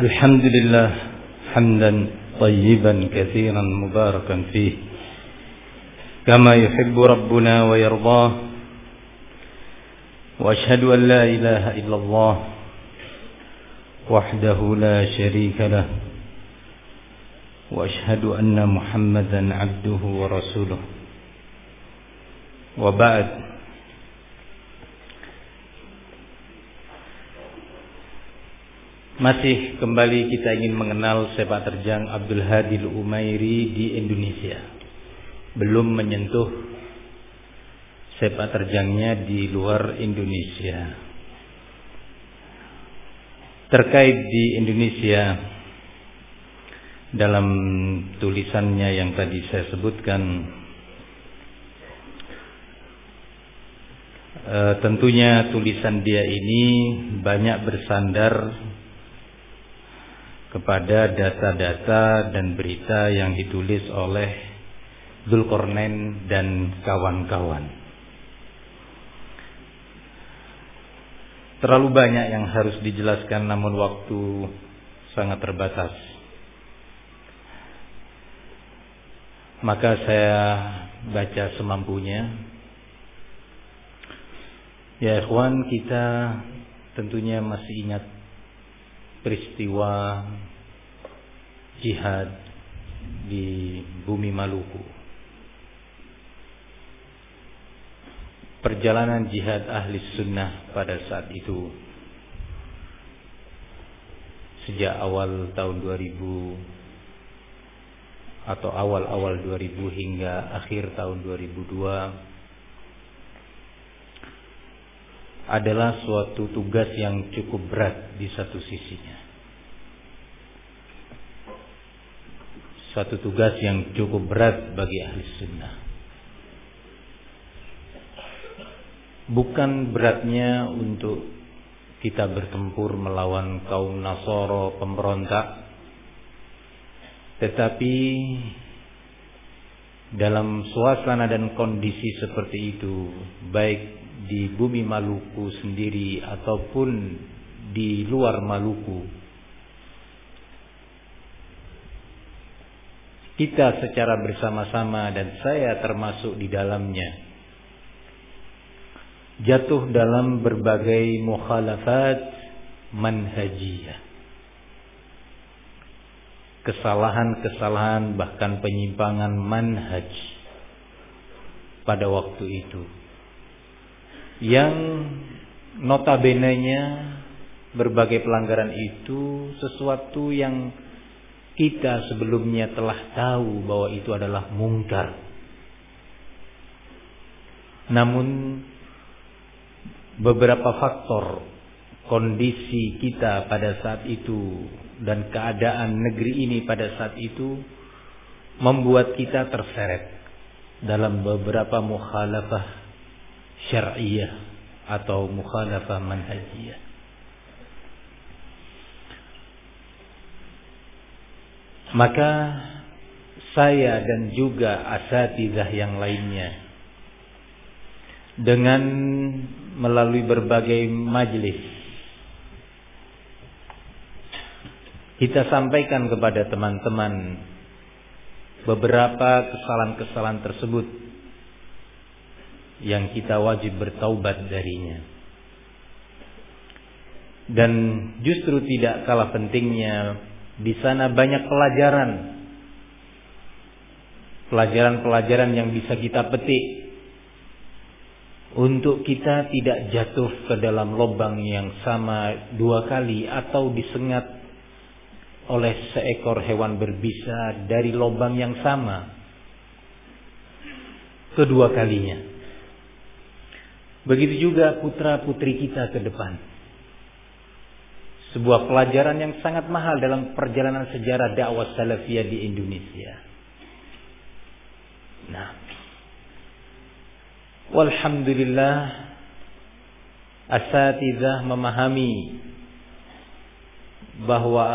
الحمد لله حمدا طيبا كثيرا مباركا فيه كما يحب ربنا ويرضاه وأشهد أن لا إله إلا الله وحده لا شريك له وأشهد أن محمدا عبده ورسوله وبعد Masih kembali kita ingin mengenal sepak terjang Abdul Hadil Umairi di Indonesia. Belum menyentuh sepak terjangnya di luar Indonesia. Terkait di Indonesia dalam tulisannya yang tadi saya sebutkan e, tentunya tulisan dia ini banyak bersandar kepada data-data dan berita yang ditulis oleh Zulkarnain dan kawan-kawan. Terlalu banyak yang harus dijelaskan namun waktu sangat terbatas. Maka saya baca semampunya. Ya ikhwan kita tentunya masih ingat peristiwa jihad di bumi Maluku. Perjalanan jihad ahli sunnah pada saat itu sejak awal tahun 2000 atau awal-awal 2000 hingga akhir tahun 2002 adalah suatu tugas yang cukup berat di satu sisinya. Suatu tugas yang cukup berat bagi ahli sunnah. Bukan beratnya untuk kita bertempur melawan kaum Nasoro pemberontak, tetapi dalam suasana dan kondisi seperti itu, baik di bumi Maluku sendiri ataupun di luar Maluku. Kita secara bersama-sama dan saya termasuk di dalamnya jatuh dalam berbagai mukhalafat manhajiyah. Kesalahan-kesalahan bahkan penyimpangan manhaj pada waktu itu yang notabene-nya berbagai pelanggaran itu sesuatu yang kita sebelumnya telah tahu bahwa itu adalah mungkar. Namun beberapa faktor kondisi kita pada saat itu dan keadaan negeri ini pada saat itu membuat kita terseret dalam beberapa mukhalafah syar'iyah atau mukhalafah manhajiyah. Maka saya dan juga asatidah yang lainnya dengan melalui berbagai majelis kita sampaikan kepada teman-teman beberapa kesalahan-kesalahan tersebut yang kita wajib bertaubat darinya. Dan justru tidak kalah pentingnya di sana banyak pelajaran. Pelajaran-pelajaran yang bisa kita petik untuk kita tidak jatuh ke dalam lubang yang sama dua kali atau disengat oleh seekor hewan berbisa dari lubang yang sama kedua kalinya. Begitu juga putra-putri kita ke depan. Sebuah pelajaran yang sangat mahal dalam perjalanan sejarah dakwah salafiyah di Indonesia. Nah, walhamdulillah asatidah memahami bahwa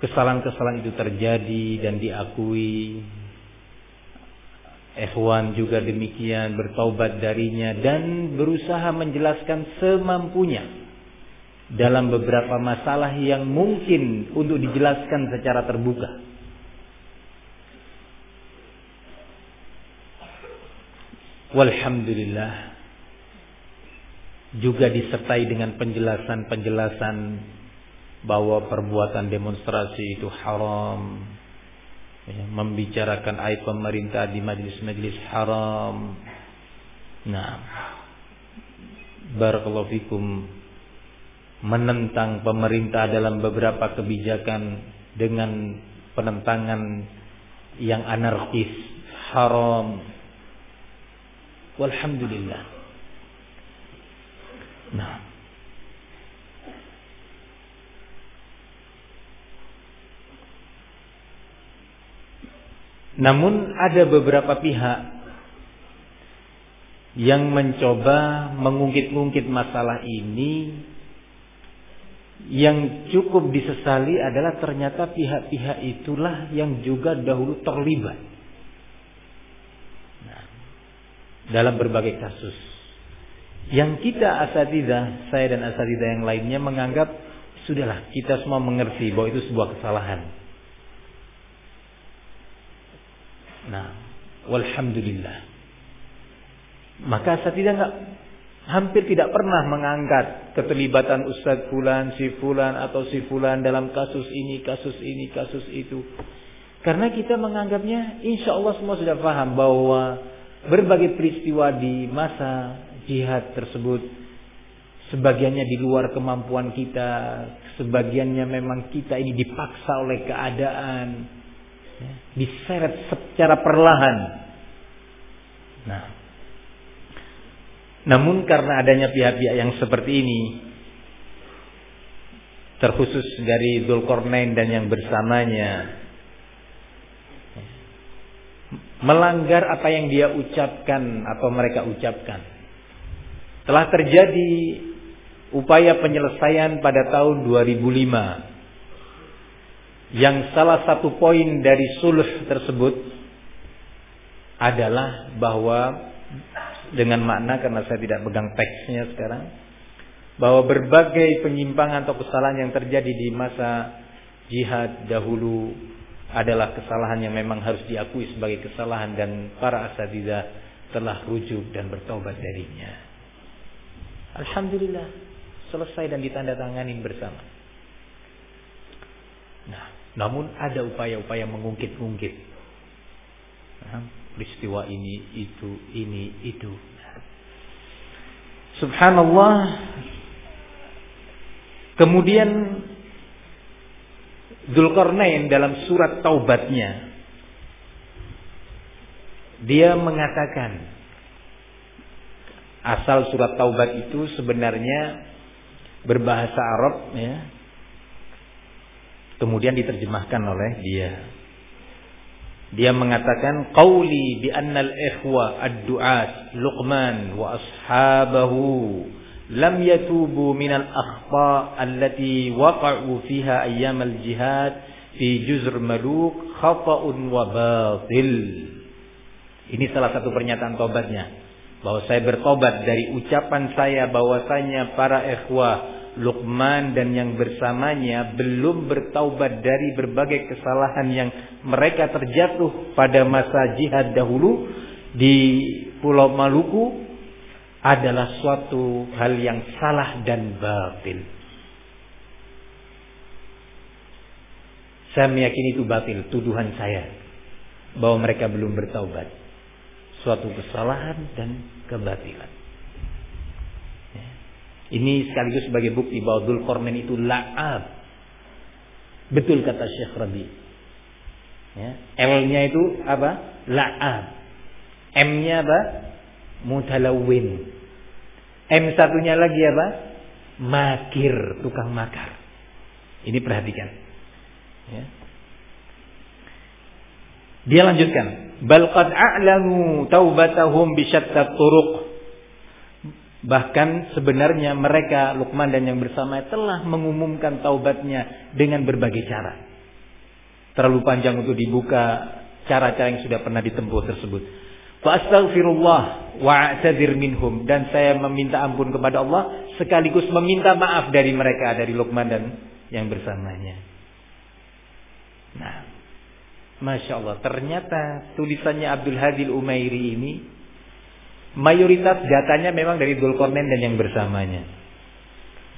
kesalahan-kesalahan itu terjadi dan diakui Ikhwan juga demikian bertaubat darinya dan berusaha menjelaskan semampunya dalam beberapa masalah yang mungkin untuk dijelaskan secara terbuka. Walhamdulillah juga disertai dengan penjelasan-penjelasan bahwa perbuatan demonstrasi itu haram, ya, membicarakan aib pemerintah di majlis-majlis haram. Nah, barakallahu menentang pemerintah dalam beberapa kebijakan dengan penentangan yang anarkis, haram. Walhamdulillah. Nah, Namun ada beberapa pihak yang mencoba mengungkit-ungkit masalah ini yang cukup disesali adalah ternyata pihak-pihak itulah yang juga dahulu terlibat nah, dalam berbagai kasus. Yang kita asatidah, saya dan asatidah yang lainnya menganggap sudahlah kita semua mengerti bahwa itu sebuah kesalahan. Nah, walhamdulillah. Maka saya tidak enggak hampir tidak pernah mengangkat keterlibatan Ustadz Fulan, si Fulan atau si Fulan dalam kasus ini, kasus ini, kasus itu. Karena kita menganggapnya insya Allah semua sudah paham bahwa berbagai peristiwa di masa jihad tersebut sebagiannya di luar kemampuan kita, sebagiannya memang kita ini dipaksa oleh keadaan, ya, diseret secara perlahan. Nah, namun karena adanya pihak-pihak yang seperti ini, terkhusus dari Dulkornain dan yang bersamanya, melanggar apa yang dia ucapkan atau mereka ucapkan. Telah terjadi upaya penyelesaian pada tahun 2005 yang salah satu poin dari suluh tersebut adalah bahwa dengan makna karena saya tidak pegang teksnya sekarang bahwa berbagai penyimpangan atau kesalahan yang terjadi di masa jihad dahulu adalah kesalahan yang memang harus diakui sebagai kesalahan dan para asatidah telah rujuk dan bertobat darinya. Alhamdulillah selesai dan ditandatangani bersama. Nah, namun ada upaya-upaya mengungkit-ungkit. Peristiwa ini, itu, ini, itu. Subhanallah. Kemudian Zulkarnain dalam surat taubatnya dia mengatakan asal surat taubat itu sebenarnya berbahasa Arab ya kemudian diterjemahkan oleh dia. Dia mengatakan qauli bi annal ikhwa ad-du'at Luqman wa ashabahu lam yatubu min al-akhta allati waqa'u fiha ayyam al-jihad fi juzr maluk khata'un wa batil. Ini salah satu pernyataan tobatnya bahwa saya bertobat dari ucapan saya bahwasanya para ikhwah Luqman dan yang bersamanya belum bertaubat dari berbagai kesalahan yang mereka terjatuh pada masa jihad dahulu di Pulau Maluku adalah suatu hal yang salah dan batil. Saya meyakini itu batil, tuduhan saya bahwa mereka belum bertaubat. Suatu kesalahan dan kebatilan. Ini sekaligus sebagai bukti bahwa Dzulqarnain itu la'ab. Betul kata Syekh Rabi. Ya. L-nya itu apa? La'ab. M-nya apa? Mutalawin. M satunya lagi apa? Makir, tukang makar. Ini perhatikan. Ya. Dia lanjutkan, bal qad a'lamu taubatahum bi syatta turuq Bahkan sebenarnya mereka Lukman dan yang bersama telah mengumumkan taubatnya dengan berbagai cara. Terlalu panjang untuk dibuka cara-cara yang sudah pernah ditempuh tersebut. Fa astaghfirullah wa a'tadzir minhum dan saya meminta ampun kepada Allah sekaligus meminta maaf dari mereka dari Luqman dan yang bersamanya. Nah, Masya Allah, ternyata tulisannya Abdul Hadil Umairi ini mayoritas datanya memang dari Dulkornen dan yang bersamanya.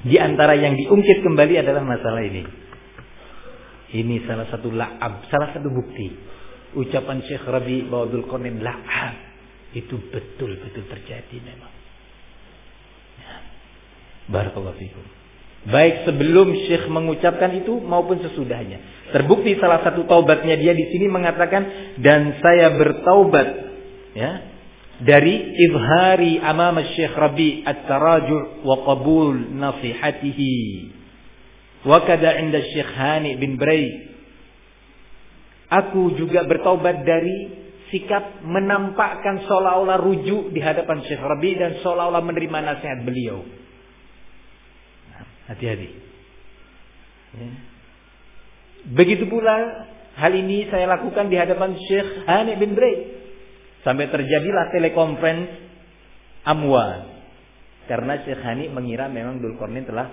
Di antara yang diungkit kembali adalah masalah ini. Ini salah satu la'ab, salah satu bukti. Ucapan Syekh Rabi bahwa Dulkornen la'ab. Itu betul-betul terjadi memang. Ya. Barakallahu fikum. Baik sebelum Syekh mengucapkan itu maupun sesudahnya. Terbukti salah satu taubatnya dia di sini mengatakan dan saya bertaubat ya dari izhari amam Syekh Rabi at-taraju' wa qabul nasihatihi. Wa kada 'inda Syekh Hani bin Bray. Aku juga bertaubat dari sikap menampakkan seolah-olah rujuk di hadapan Syekh Rabi dan seolah-olah menerima nasihat beliau. Hati-hati. Ya. Begitu pula hal ini saya lakukan di hadapan Syekh Hani bin Bray. Sampai terjadilah telekonferensi Amwa. Karena Syekh Hani mengira memang Dulkornin telah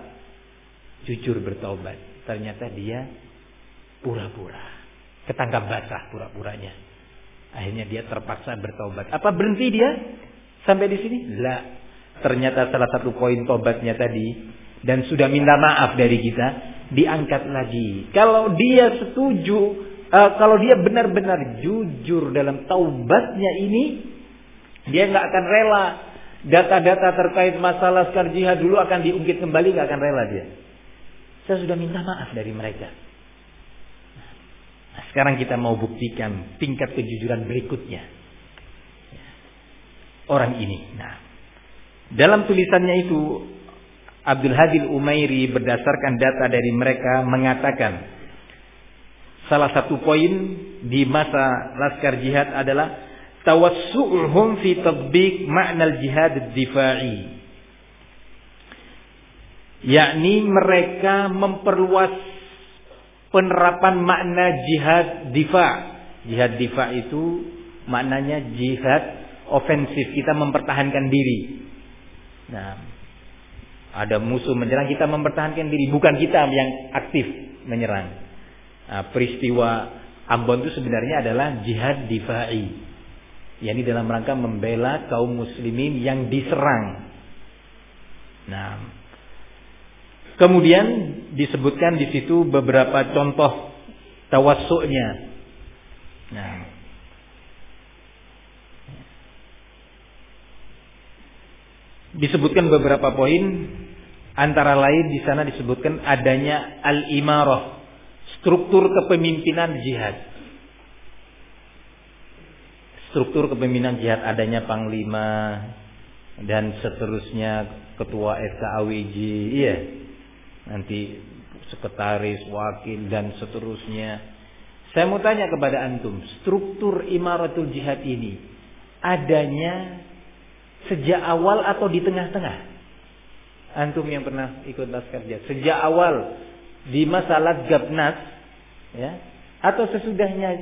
jujur bertobat. Ternyata dia pura-pura. Ketangkap basah pura-puranya. Akhirnya dia terpaksa bertobat. Apa berhenti dia sampai di sini? Lah. Ternyata salah satu poin tobatnya tadi dan sudah minta maaf dari kita, diangkat lagi. Kalau dia setuju, uh, kalau dia benar-benar jujur dalam taubatnya ini, dia nggak akan rela data-data terkait masalah sekar jihad dulu akan diungkit kembali, nggak akan rela dia. Saya sudah minta maaf dari mereka. Nah, sekarang kita mau buktikan tingkat kejujuran berikutnya. Orang ini. Nah, dalam tulisannya itu Abdul Hadil Umairi berdasarkan data dari mereka mengatakan salah satu poin di masa Laskar Jihad adalah tawassu'uhum fi tatbiq ma'na al-jihad difai yakni mereka memperluas penerapan makna jihad difa. Jihad difa itu maknanya jihad ofensif kita mempertahankan diri. Nah ada musuh menyerang kita mempertahankan diri, bukan kita yang aktif menyerang. Nah, peristiwa Ambon itu sebenarnya adalah jihad difai. yakni dalam rangka membela kaum muslimin yang diserang. Nah, kemudian disebutkan di situ beberapa contoh tawasuknya. Nah, disebutkan beberapa poin antara lain di sana disebutkan adanya al-imarah struktur kepemimpinan jihad struktur kepemimpinan jihad adanya panglima dan seterusnya ketua FKAWJ iya nanti sekretaris wakil dan seterusnya saya mau tanya kepada antum struktur imaratul jihad ini adanya Sejak awal atau di tengah-tengah? Antum yang pernah ikut laskar jihad. Sejak awal di masalah Gabnas ya atau sesudahnya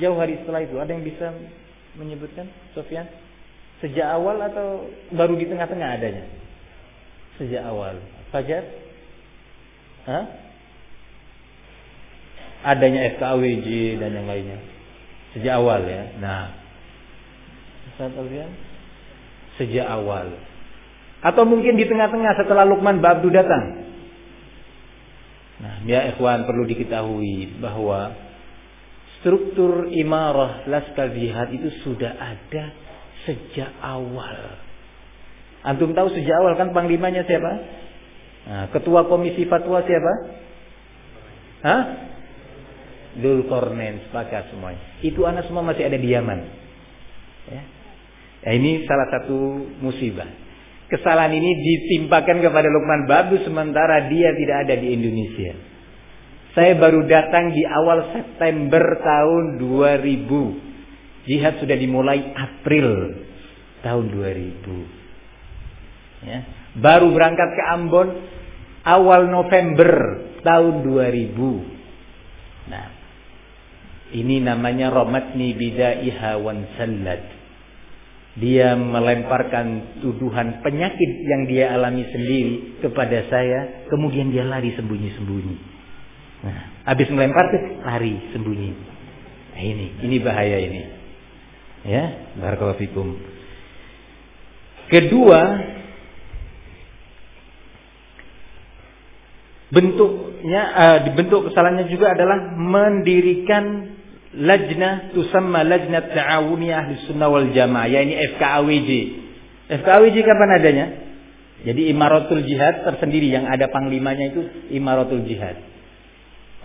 jauh hari setelah itu ada yang bisa menyebutkan Sofyan sejak awal atau baru di tengah-tengah adanya? Sejak awal. Fajar? Hah? adanya FKWJ dan yang lainnya. Sejak awal ya. Nah. Alfian? Sejak awal. Atau mungkin di tengah-tengah setelah Lukman Babdu datang. Nah, ya ikhwan perlu diketahui bahwa struktur imarah laskar jihad itu sudah ada sejak awal. Antum tahu sejak awal kan panglimanya siapa? Nah, ketua komisi fatwa siapa? Hah? Dulkornen sepakat semuanya. Itu anak semua masih ada di Yaman. Ya. Ya, ini salah satu musibah. Kesalahan ini ditimpakan kepada Lukman Babu sementara dia tidak ada di Indonesia. Saya baru datang di awal September tahun 2000. Jihad sudah dimulai April tahun 2000. Ya. Baru berangkat ke Ambon awal November tahun 2000. Nah, ini namanya Romatni Bidaiha Wan Sallat dia melemparkan tuduhan penyakit yang dia alami sendiri kepada saya, kemudian dia lari sembunyi-sembunyi. Nah, habis melempar lari sembunyi. Nah, ini, ini bahaya ini. Ya, barakallahu. Kedua, bentuknya uh, bentuk kesalahannya juga adalah mendirikan lajnah tusamma lajnah ta'awuni ahli sunnah wal jamaah. Ya ini FKAWJ FKAWJ kapan adanya? Jadi Imaratul Jihad tersendiri yang ada panglimanya itu Imaratul Jihad.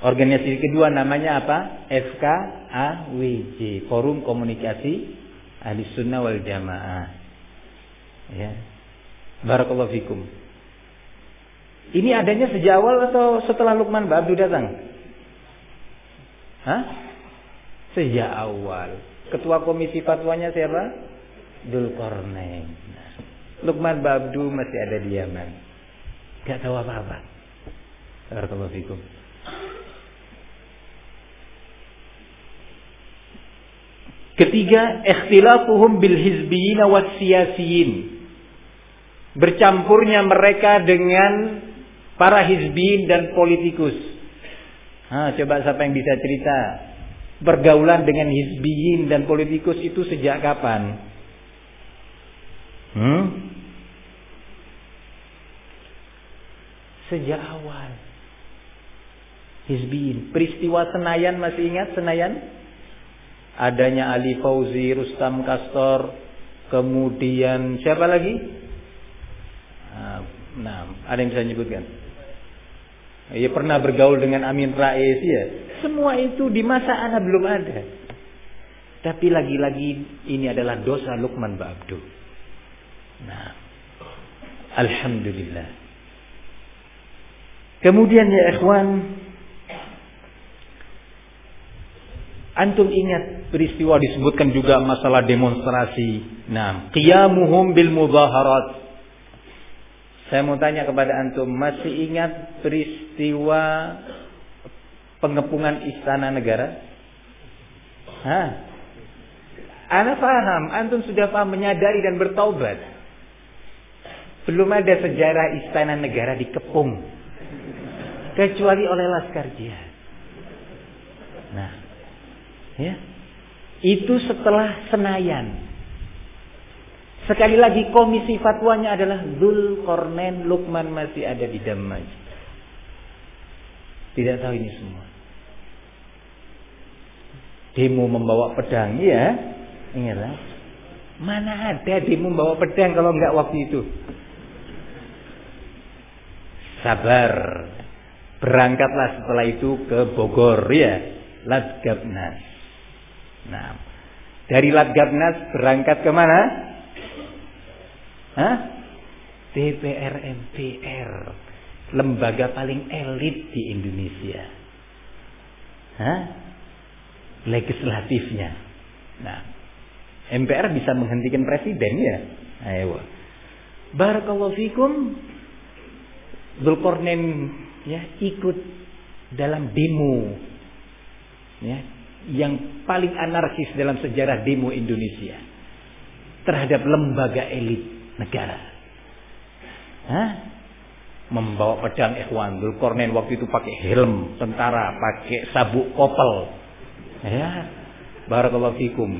Organisasi kedua namanya apa? FKAWJ Forum Komunikasi Ahli Sunnah wal Jamaah. Ya. Barakallahu fikum. Ini adanya sejak awal atau setelah Lukman Babdu datang? Hah? Sejak awal. Ketua komisi fatwanya siapa? Nah, Lukman Babdu masih ada di Yaman. Gak tahu apa-apa. Fikum. Ketiga, ikhtilafuhum bil hizbiyin wa siyasiyin. Bercampurnya mereka dengan para hizbin dan politikus. Nah, coba siapa yang bisa cerita pergaulan dengan hizbiyin dan politikus itu sejak kapan? Hmm? Sejak awal. Hizbiyin. Peristiwa Senayan masih ingat Senayan? Adanya Ali Fauzi, Rustam Kastor, kemudian siapa lagi? Ah, nah, ada yang bisa menyebutkan? Ya pernah bergaul dengan Amin Rais ya. Semua itu di masa anak belum ada. Tapi lagi-lagi ini adalah dosa Luqman Ba'abdu. Nah, Alhamdulillah. Kemudian ya ikhwan, Antum ingat peristiwa disebutkan juga masalah demonstrasi. Nah, qiyamuhum bil mudaharat. Saya mau tanya kepada antum, masih ingat peristiwa pengepungan istana negara? Hah? Anda paham, antum sudah paham menyadari dan bertaubat. Belum ada sejarah istana negara dikepung. Kecuali oleh Laskar Jihad. Nah, ya. Itu setelah Senayan. Sekali lagi komisi fatwanya adalah Zul Kornen Lukman masih ada di Damaj. Tidak tahu ini semua. Demo membawa pedang, ya. Ingatlah. Mana ada demo membawa pedang kalau enggak waktu itu? Sabar. Berangkatlah setelah itu ke Bogor, ya. Latgabnas. Nah, dari Latgabnas berangkat ke mana? Hah? DPR MPR lembaga paling elit di Indonesia. Hah? Legislatifnya. Nah, MPR bisa menghentikan presiden ya. Ayo. Barakallahu fikum. Zulkarnain ya ikut dalam demo ya yang paling anarkis dalam sejarah demo Indonesia terhadap lembaga elit negara. Hah? Membawa pedang ikhwan. Dulkornen waktu itu pakai helm tentara, pakai sabuk kopel. Ya. Barakallahu fikum.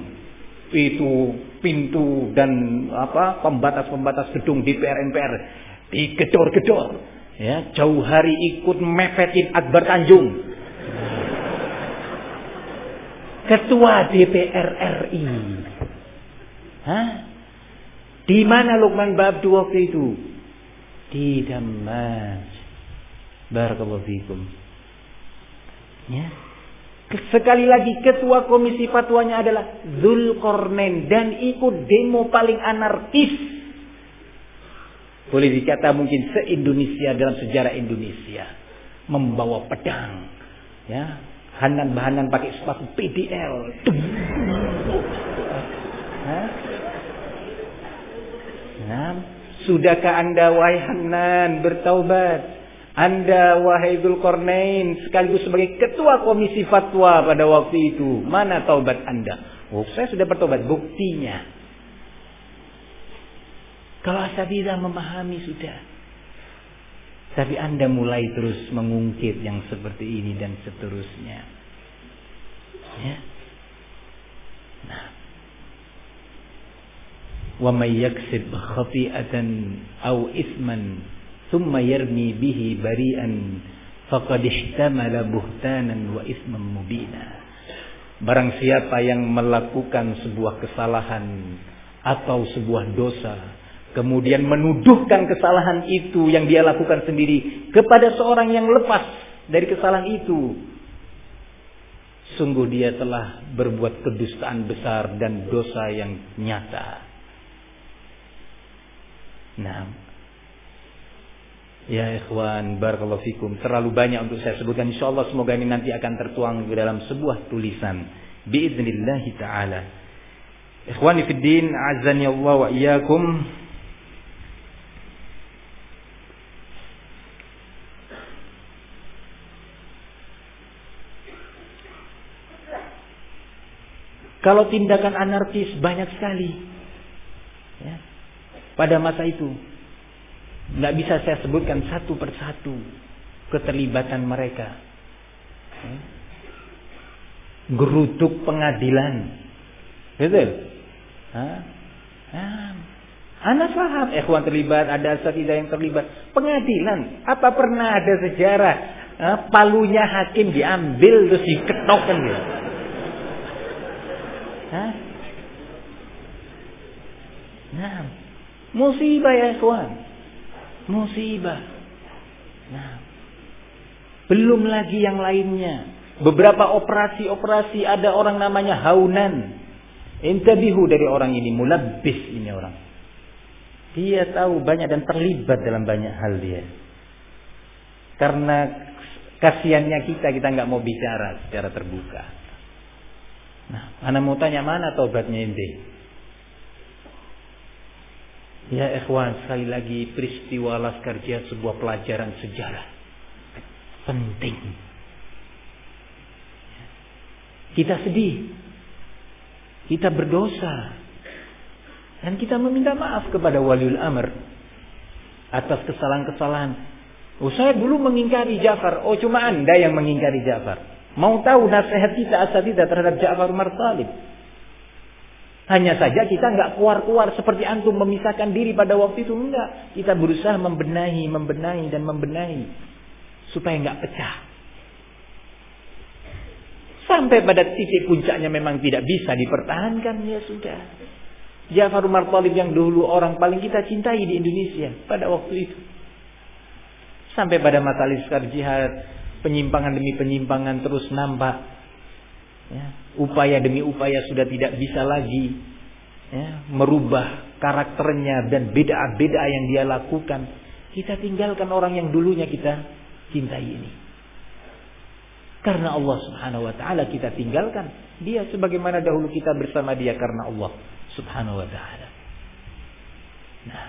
Itu pintu dan apa pembatas-pembatas gedung DPR MPR digedor-gedor. Ya, jauh hari ikut mepetin Akbar Tanjung. Ketua DPR RI. Hah? Di mana Luqman Babdu waktu itu? Di Damaj. Barakallahu fikum. Ya. Sekali lagi ketua komisi fatwanya adalah Zulkarnain dan ikut demo paling anarkis. Boleh dikata mungkin se-Indonesia dalam sejarah Indonesia membawa pedang. Ya, Hanan-hanan pakai sepatu PDL. Sudahkah anda wahai Hanan bertaubat? Anda wahai Dzulqarnain sekaligus sebagai ketua komisi fatwa pada waktu itu, mana taubat Anda? Oh, saya sudah bertobat, buktinya. Kalau asatidah memahami sudah. Tapi Anda mulai terus mengungkit yang seperti ini dan seterusnya. Ya. Nah. Wa may yaksib khati'atan aw ithman thumma yarmi bihi bari'an faqad ihtamala wa ithman mubina. Barang siapa yang melakukan sebuah kesalahan atau sebuah dosa kemudian menuduhkan kesalahan itu yang dia lakukan sendiri kepada seorang yang lepas dari kesalahan itu sungguh dia telah berbuat kedustaan besar dan dosa yang nyata nah ya ikhwan barakallahu fikum terlalu banyak untuk saya sebutkan insyaallah semoga ini nanti akan tertuang di dalam sebuah tulisan biiznillah taala fid din azani Allah wa iyyakum Kalau tindakan anarkis banyak sekali. Ya. Pada masa itu. Nggak bisa saya sebutkan satu persatu keterlibatan mereka. Ya. Gerutuk pengadilan. Betul? Hah? Nah, Anak paham, ikhwan terlibat, ada tidak yang terlibat. Pengadilan, apa pernah ada sejarah eh, palunya hakim diambil terus diketokkan gitu. Nah, musibah ya kawan. Musibah. Nah, belum lagi yang lainnya. Beberapa operasi-operasi ada orang namanya haunan. Intabihu dari orang ini, mulabis ini orang. Dia tahu banyak dan terlibat dalam banyak hal dia. Karena kasihannya kita, kita nggak mau bicara secara terbuka. Nah, anak mau tanya mana tobatnya ini? Ya ikhwan, sekali lagi peristiwa Laskar Jihad sebuah pelajaran sejarah. Penting. Kita sedih. Kita berdosa. Dan kita meminta maaf kepada waliul amr. Atas kesalahan-kesalahan. Oh saya dulu mengingkari Ja'far. Oh cuma anda yang mengingkari Ja'far. Mau tahu nasihat kita asatidah terhadap Ja'far Umar Talib. Hanya saja kita nggak keluar-keluar seperti antum memisahkan diri pada waktu itu enggak. Kita berusaha membenahi, membenahi dan membenahi supaya nggak pecah. Sampai pada titik puncaknya memang tidak bisa dipertahankan ya sudah. Ja'far Umar Talib yang dulu orang paling kita cintai di Indonesia pada waktu itu. Sampai pada mata liskar jihad penyimpangan demi penyimpangan terus nampak. Ya, upaya demi upaya sudah tidak bisa lagi ya, merubah karakternya dan beda-beda yang dia lakukan. Kita tinggalkan orang yang dulunya kita cintai ini. Karena Allah Subhanahu wa taala kita tinggalkan dia sebagaimana dahulu kita bersama dia karena Allah Subhanahu wa taala. Nah,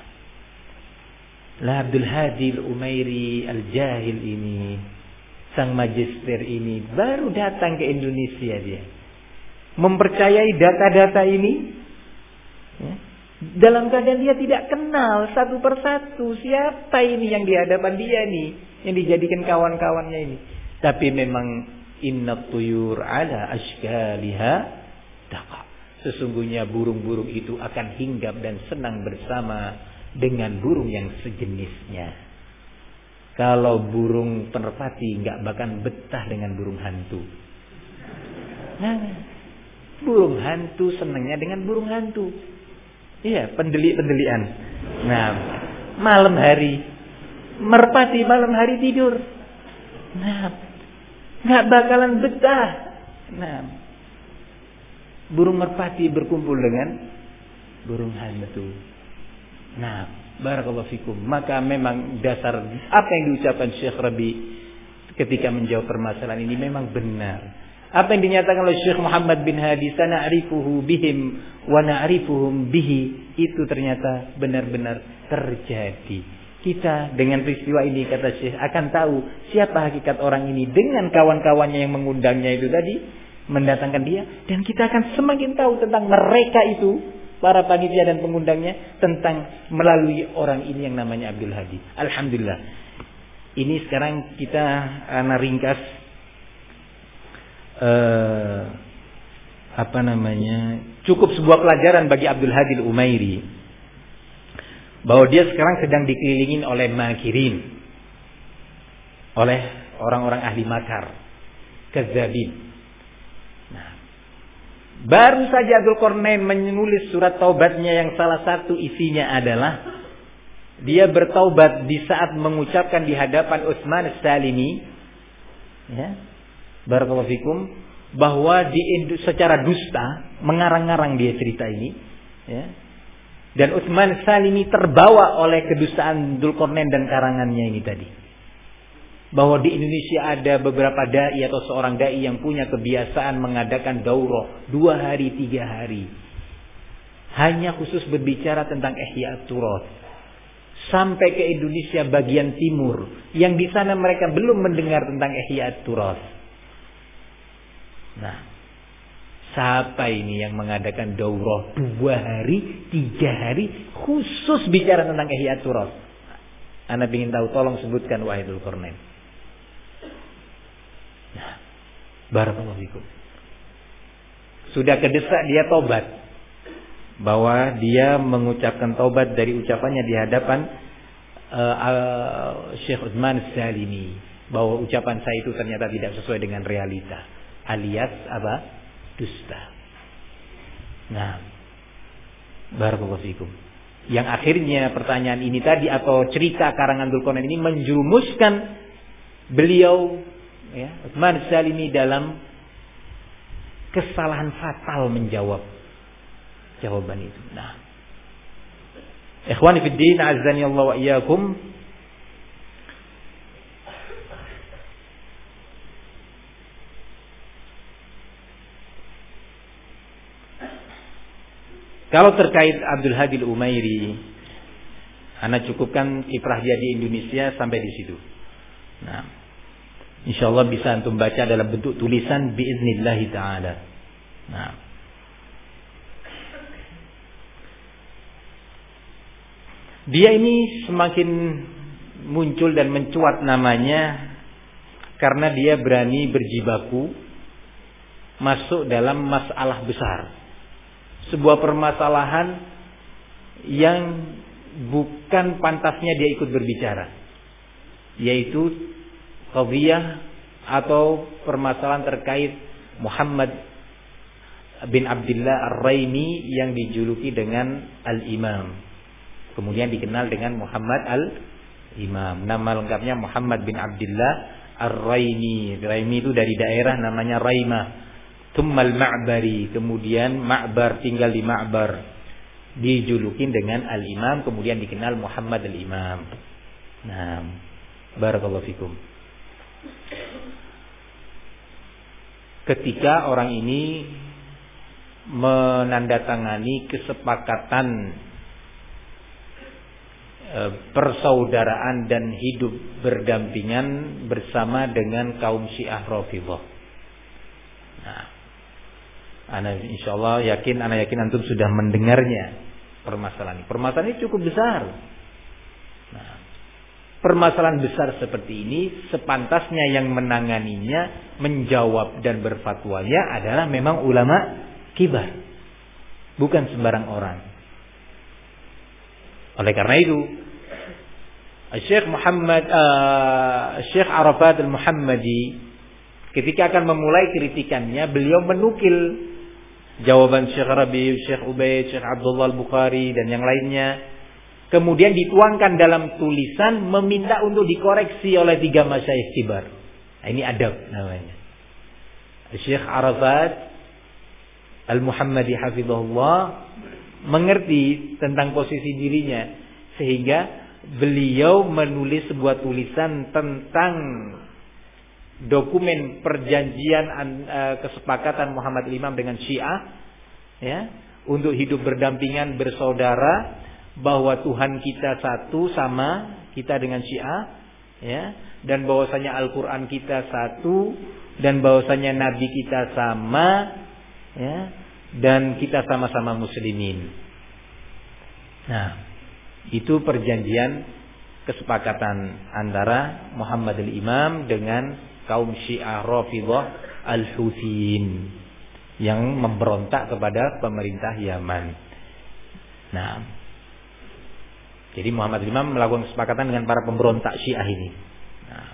La Abdul Hadi Al-Umairi Al-Jahil ini sang magister ini baru datang ke Indonesia dia. Mempercayai data-data ini. Ya. Dalam keadaan dia tidak kenal satu persatu siapa ini yang di hadapan dia nih. Yang dijadikan kawan-kawannya ini. Tapi memang inna tuyur ala ashkaliha taqa. Sesungguhnya burung-burung itu akan hinggap dan senang bersama dengan burung yang sejenisnya. Kalau burung penerpati nggak bahkan betah dengan burung hantu. Nah, burung hantu senangnya dengan burung hantu. Iya, pendeli-pendelian. Nah, malam hari merpati malam hari tidur. Nah, nggak bakalan betah. Nah, burung merpati berkumpul dengan burung hantu. Nah, Barakallahu fikum. Maka memang dasar apa yang diucapkan Syekh Rabi ketika menjawab permasalahan ini memang benar. Apa yang dinyatakan oleh Syekh Muhammad bin Hadi, sana'rifuhu bihim wa na'rifuhum bihi, itu ternyata benar-benar terjadi. Kita dengan peristiwa ini kata Syekh akan tahu siapa hakikat orang ini dengan kawan-kawannya yang mengundangnya itu tadi mendatangkan dia dan kita akan semakin tahu tentang mereka itu para panitia dan pengundangnya tentang melalui orang ini yang namanya Abdul Hadi. Alhamdulillah. Ini sekarang kita anak ringkas uh, apa namanya? Cukup sebuah pelajaran bagi Abdul Hadi Umairi bahwa dia sekarang sedang dikelilingi oleh makirin oleh orang-orang ahli makar kezabin baru saja Abdul Qarnain menulis surat taubatnya yang salah satu isinya adalah dia bertaubat di saat mengucapkan di hadapan Utsman Salimi ya barakallahu bahwa di secara dusta mengarang-arang dia cerita ini ya dan Utsman Salimi terbawa oleh kedustaan Dulkornen dan karangannya ini tadi. Bahwa di Indonesia ada beberapa dai atau seorang dai yang punya kebiasaan mengadakan daurah dua hari tiga hari. Hanya khusus berbicara tentang Ihya Turat. Sampai ke Indonesia bagian timur. Yang di sana mereka belum mendengar tentang Ihya Turat. Nah, Siapa ini yang mengadakan daurah dua hari, tiga hari, khusus bicara tentang ihya turas? Anda ingin tahu, tolong sebutkan Wahidul Qurnain. Nah, barakallahu fikum. Sudah kedesak dia tobat. Bahwa dia mengucapkan tobat dari ucapannya di hadapan uh, uh, Syekh Utsman Salimi. Bahwa ucapan saya itu ternyata tidak sesuai dengan realita. Alias apa? dusta. Nah, barakallahu fikum. Yang akhirnya pertanyaan ini tadi atau cerita karangan Dulkonen ini menjurumuskan beliau ya, Utsman Salimi dalam kesalahan fatal menjawab jawaban itu. Nah, Ikhwani fid din, azani Allah wa iyyakum. Kalau terkait Abdul Hadi Umairi, Anda cukupkan kiprah dia di Indonesia sampai di situ. Nah, insya Allah bisa antum baca dalam bentuk tulisan biiznillah taala. Nah, dia ini semakin muncul dan mencuat namanya karena dia berani berjibaku masuk dalam masalah besar sebuah permasalahan yang bukan pantasnya dia ikut berbicara yaitu qadhiyah atau permasalahan terkait Muhammad bin Abdullah Ar-Raimi yang dijuluki dengan Al-Imam. Kemudian dikenal dengan Muhammad Al-Imam. Nama lengkapnya Muhammad bin Abdullah Ar-Raimi. Raimi itu dari daerah namanya Raimah Tummal Ma'bari, kemudian Ma'bar tinggal di Ma'bar. Dijulukin dengan Al-Imam, kemudian dikenal Muhammad Al-Imam. Nah, barakallahu fikum. Ketika orang ini menandatangani kesepakatan e, persaudaraan dan hidup berdampingan bersama dengan kaum Syiah Rafidhah. Nah, Ana insya Allah yakin, ana yakin antum sudah mendengarnya permasalahan ini. Permasalahan ini cukup besar. Permasalahan besar seperti ini sepantasnya yang menanganinya, menjawab dan berfatwanya adalah memang ulama kibar, bukan sembarang orang. Oleh karena itu, Syekh Muhammad uh, Syekh Arafat Al-Muhammadi ketika akan memulai kritikannya, beliau menukil jawaban Syekh Rabi, Syekh Ubaid, Syekh Abdullah Al-Bukhari dan yang lainnya. Kemudian dituangkan dalam tulisan meminta untuk dikoreksi oleh tiga masyayikh kibar. Nah, ini adab namanya. Syekh Arafat Al-Muhammadi hafizahullah mengerti tentang posisi dirinya sehingga beliau menulis sebuah tulisan tentang dokumen perjanjian uh, kesepakatan Muhammad Imam dengan Syiah ya untuk hidup berdampingan bersaudara bahwa Tuhan kita satu sama kita dengan Syiah ya dan bahwasanya Al-Qur'an kita satu dan bahwasanya nabi kita sama ya dan kita sama-sama muslimin. Nah, itu perjanjian kesepakatan antara Muhammad al-Imam dengan kaum Syiah Rafidhah al-Hutsin yang memberontak kepada pemerintah Yaman. Nah, jadi Muhammad al-Imam melakukan kesepakatan dengan para pemberontak Syiah ini. Nah,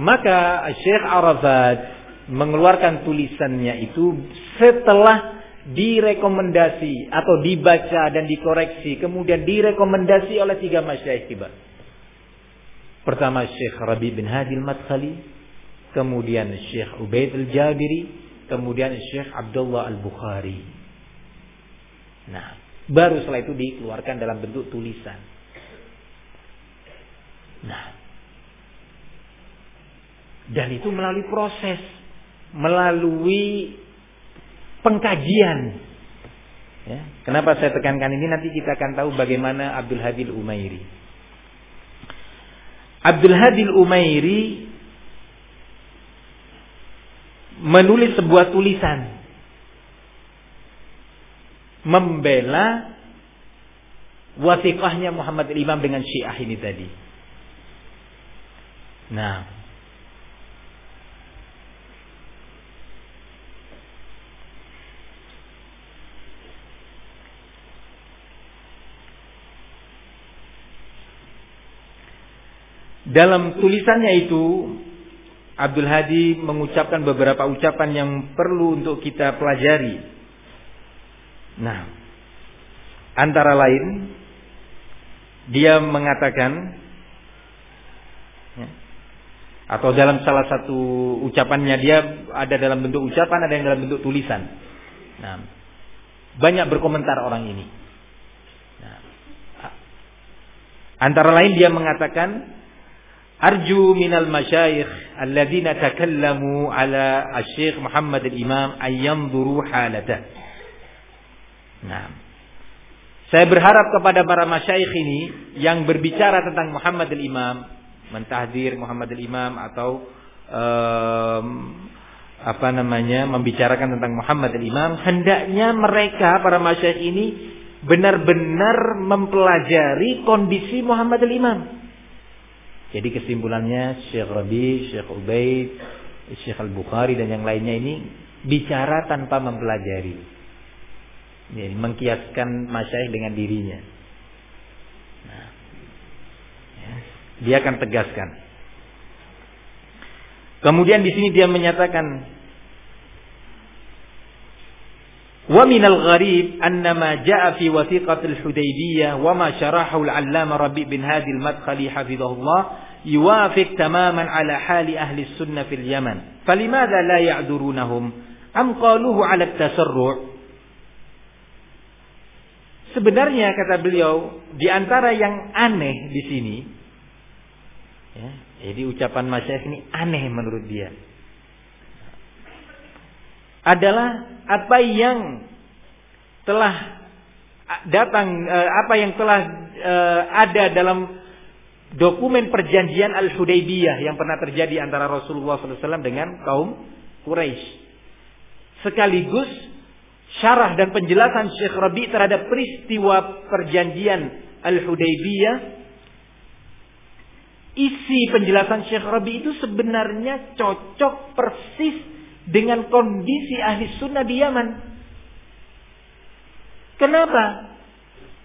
maka Syekh Arafat mengeluarkan tulisannya itu setelah direkomendasi atau dibaca dan dikoreksi kemudian direkomendasi oleh tiga masyayikh kibar. Pertama Syekh Rabi bin Hadi al-Madkhali, kemudian Syekh Ubaid al-Jabiri, kemudian Syekh Abdullah al-Bukhari. Nah, baru setelah itu dikeluarkan dalam bentuk tulisan. Nah, dan itu melalui proses, melalui pengkajian. Ya. Kenapa saya tekankan ini? Nanti kita akan tahu bagaimana Abdul Hadil Umairi. Abdul Hadil Umairi menulis sebuah tulisan membela wasiqahnya Muhammad Imam dengan Syiah ini tadi. Nah, Dalam tulisannya itu Abdul Hadi mengucapkan beberapa ucapan yang perlu untuk kita pelajari. Nah, antara lain dia mengatakan ya, atau dalam salah satu ucapannya dia ada dalam bentuk ucapan, ada yang dalam bentuk tulisan. Nah, banyak berkomentar orang ini. Nah, antara lain dia mengatakan Arju minal masyayikh alladzina takallamu ala Syekh Muhammad al-Imam ayyamduru halatah. Nah. Saya berharap kepada para masyayikh ini yang berbicara tentang Muhammad al-Imam, mentahdir Muhammad al-Imam atau um, apa namanya membicarakan tentang Muhammad al-Imam, hendaknya mereka para masyayikh ini benar-benar mempelajari kondisi Muhammad al-Imam. Jadi kesimpulannya Syekh Rabi, Syekh Ubaid, Syekh Al-Bukhari dan yang lainnya ini bicara tanpa mempelajari. Jadi mengkiaskan masyaih dengan dirinya. Nah, ya, dia akan tegaskan. Kemudian di sini dia menyatakan ومن الغريب أن ما جاء في وثيقة الحديبية وما شرحه العلامة ربيع بن هادي المدخلي حفظه الله يوافق تماما على حال أهل السنة في اليمن فلماذا لا يعذرونهم أم قالوه على التسرع Sebenarnya kata beliau di antara yang aneh di sini ya, jadi ucapan masyayikh ini aneh menurut dia adalah apa yang telah datang eh, apa yang telah eh, ada dalam dokumen perjanjian Al-Hudaybiyah yang pernah terjadi antara Rasulullah SAW dengan kaum Quraisy. Sekaligus syarah dan penjelasan Syekh Rabi terhadap peristiwa perjanjian Al-Hudaybiyah isi penjelasan Syekh Rabi itu sebenarnya cocok persis dengan kondisi ahli sunnah di Yaman. Kenapa?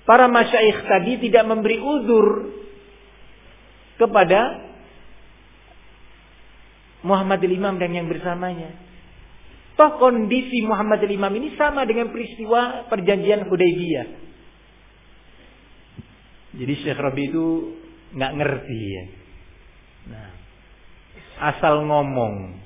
Para masyaikh tadi tidak memberi uzur kepada Muhammad al-Imam dan yang bersamanya. Toh kondisi Muhammad al-Imam ini sama dengan peristiwa perjanjian Hudaybiyah. Jadi Syekh Rabi itu nggak ngerti ya. Nah, asal ngomong.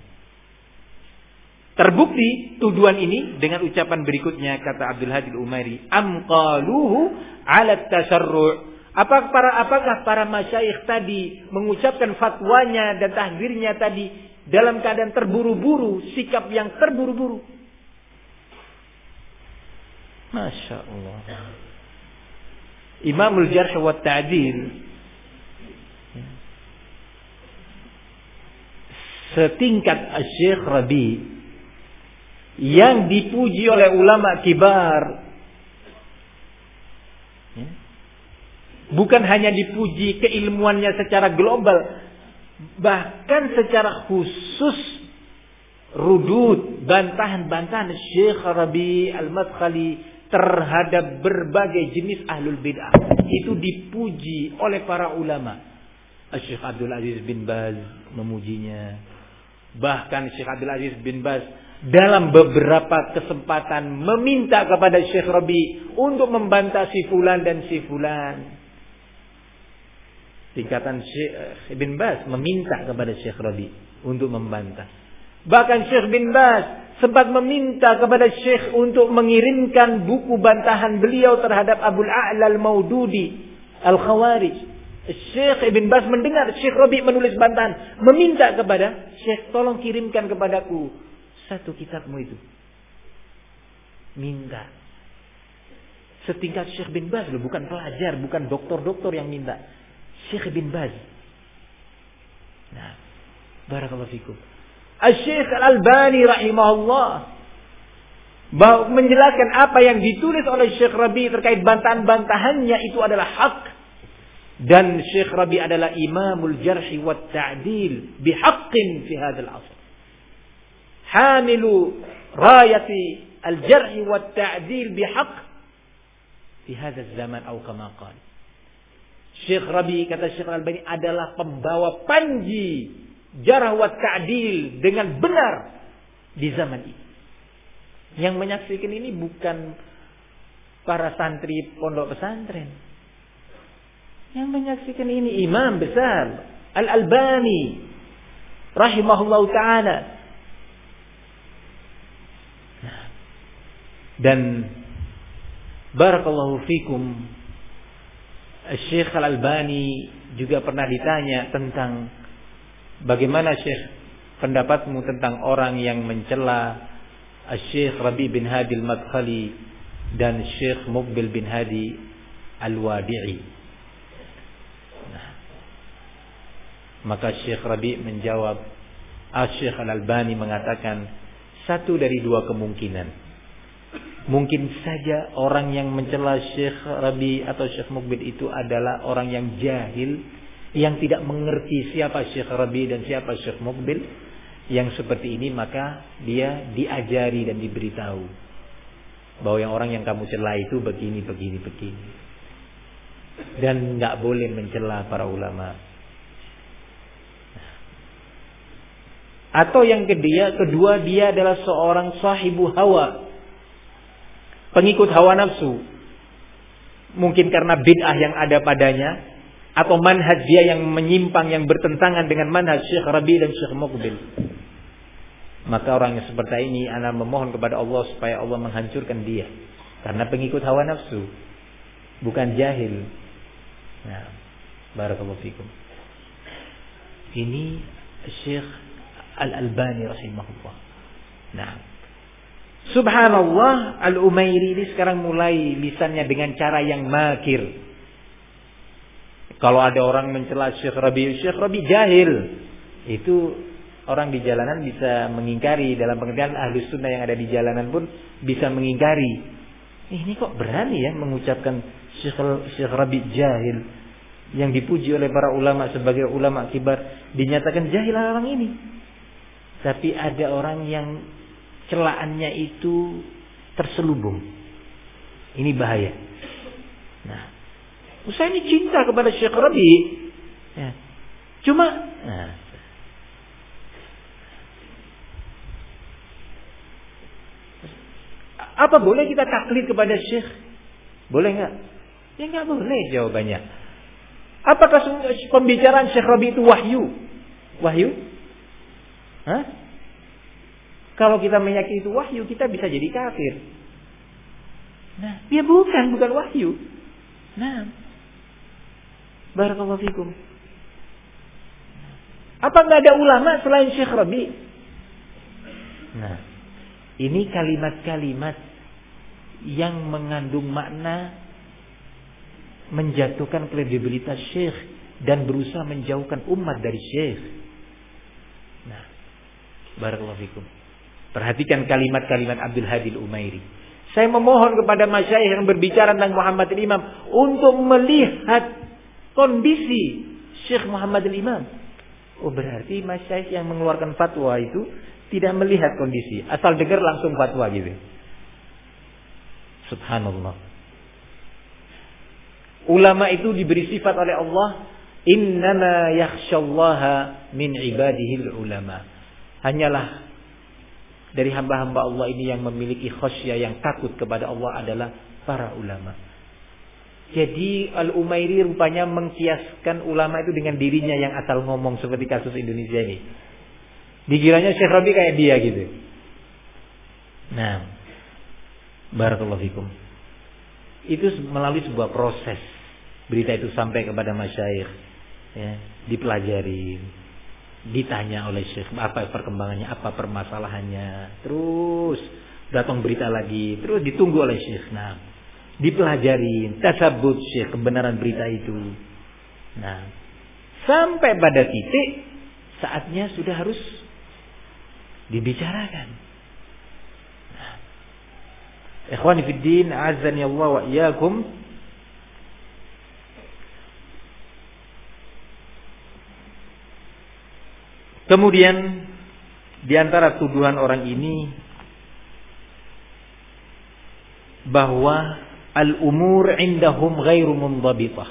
Terbukti tuduhan ini dengan ucapan berikutnya kata Abdul Hadid Umairi, amqaluhu ala tasarru'. Apa para apakah para masyayikh tadi mengucapkan fatwanya dan tahdirnya tadi dalam keadaan terburu-buru, sikap yang terburu-buru? Masya Allah. Imamul Jarh wa Ta'dil setingkat Syekh Rabi yang dipuji oleh ulama kibar bukan hanya dipuji keilmuannya secara global, bahkan secara khusus rudud bantahan-bantahan Syekh Rabi Al-Madkhali terhadap berbagai jenis ahlul bid'ah itu dipuji oleh para ulama. Syekh Abdul Aziz bin Baz memujinya. Bahkan Syekh Abdul Aziz bin Baz dalam beberapa kesempatan meminta kepada Syekh Rabi untuk membantah si fulan dan si fulan. Tingkatan Syekh bin Baz meminta kepada Syekh Rabi untuk membantah. Bahkan Syekh bin Baz sempat meminta kepada Syekh untuk mengirimkan buku bantahan beliau terhadap Abu A'la al-Maududi al-Khawarij. Syekh Ibn Bas mendengar Syekh Rabi menulis bantahan, meminta kepada Syekh tolong kirimkan kepadaku satu kitabmu itu. Minta. Setingkat Syekh bin Baz loh, bukan pelajar, bukan doktor-doktor yang minta. Syekh bin Baz. Nah, barakallahu fikum. Al-Syekh Al-Albani rahimahullah menjelaskan apa yang ditulis oleh Syekh Rabi terkait bantahan-bantahannya itu adalah hak dan Syekh Rabi adalah imamul jarhi wa ta'dil bihaqqin fi hadzal asr hamilu rayati al-jarhi wa ta'dil bihaqq fi hadzal zaman atau kama qala Syekh Rabi kata Syekh Al-Albani adalah pembawa panji jarah wa ta'dil dengan benar di zaman ini. Yang menyaksikan ini bukan para santri pondok pesantren. Yang menyaksikan ini imam besar Al-Albani rahimahullah taala. Dan barakallahu fikum Syekh Al-Albani juga pernah ditanya tentang Bagaimana Syekh pendapatmu tentang orang yang mencela Syekh Rabi bin Hadi al-Madkhali dan Syekh Muqbil bin Hadi al-Wadi'i? Nah, maka Syekh Rabi menjawab, ah, Syekh Al-Albani mengatakan satu dari dua kemungkinan. Mungkin saja orang yang mencela Syekh Rabi atau Syekh Mukbil itu adalah orang yang jahil yang tidak mengerti siapa Syekh Rabi dan siapa Syekh Mukbil. Yang seperti ini maka dia diajari dan diberitahu bahwa yang orang yang kamu celah itu begini begini begini. Dan nggak boleh mencela para ulama. Atau yang kedua kedua dia adalah seorang sahibu hawa pengikut hawa nafsu mungkin karena bid'ah yang ada padanya atau manhaj dia yang menyimpang yang bertentangan dengan manhaj Syekh Rabi dan Syekh Muqbil. Maka orang yang seperti ini anak memohon kepada Allah supaya Allah menghancurkan dia karena pengikut hawa nafsu bukan jahil. Nah, barakallahu fikum. Ini Syekh Al-Albani rahimahullah. Nah, Subhanallah Al-Umairi ini sekarang mulai lisannya dengan cara yang makir kalau ada orang mencela Syekh Rabi, Syekh Rabi jahil. Itu orang di jalanan bisa mengingkari dalam pengertian ahli sunnah yang ada di jalanan pun bisa mengingkari. Ini kok berani ya mengucapkan Syekh, Syekh Rabi jahil yang dipuji oleh para ulama sebagai ulama kibar dinyatakan jahil orang ini. Tapi ada orang yang celaannya itu terselubung. Ini bahaya. Nah, saya ini cinta kepada Syekh Rabi. Ya. Cuma nah. apa boleh kita taklid kepada Syekh? Boleh nggak? Ya nggak boleh jawabannya. Apakah pembicaraan Syekh Rabi itu wahyu? Wahyu? Hah? Kalau kita meyakini itu wahyu, kita bisa jadi kafir. Nah, dia bukan, bukan wahyu. Nah, Barakallahu fikum. Apa nggak ada ulama selain Syekh Rabi? Nah, ini kalimat-kalimat yang mengandung makna menjatuhkan kredibilitas Syekh dan berusaha menjauhkan umat dari Syekh. Nah, barakallahu fikum. Perhatikan kalimat-kalimat Abdul Hadil Umairi. Saya memohon kepada masyayikh yang berbicara tentang Muhammad Imam untuk melihat kondisi Syekh Muhammad al-Imam. Oh berarti masyayikh yang mengeluarkan fatwa itu tidak melihat kondisi, asal dengar langsung fatwa gitu. Subhanallah. Ulama itu diberi sifat oleh Allah, innama yakhsyallaha min ibadihi ulama. Hanyalah dari hamba-hamba Allah ini yang memiliki khasyah yang takut kepada Allah adalah para ulama. Jadi Al-Umairi rupanya mengkiaskan ulama itu dengan dirinya yang asal ngomong seperti kasus Indonesia ini. Dikiranya Syekh Rabi kayak dia gitu. Nah, barakallahu fikum. Itu melalui sebuah proses. Berita itu sampai kepada masyayikh. Ya, dipelajari, ditanya oleh Syekh apa perkembangannya, apa permasalahannya. Terus datang berita lagi, terus ditunggu oleh Syekh. Nah, dipelajari, tasabut syekh kebenaran berita itu. Nah, sampai pada titik saatnya sudah harus dibicarakan. Nah, Ikhwani fid din, azani Allah wa iyyakum. Kemudian di antara tuduhan orang ini bahwa al-umur indahum ghairu mundabitah.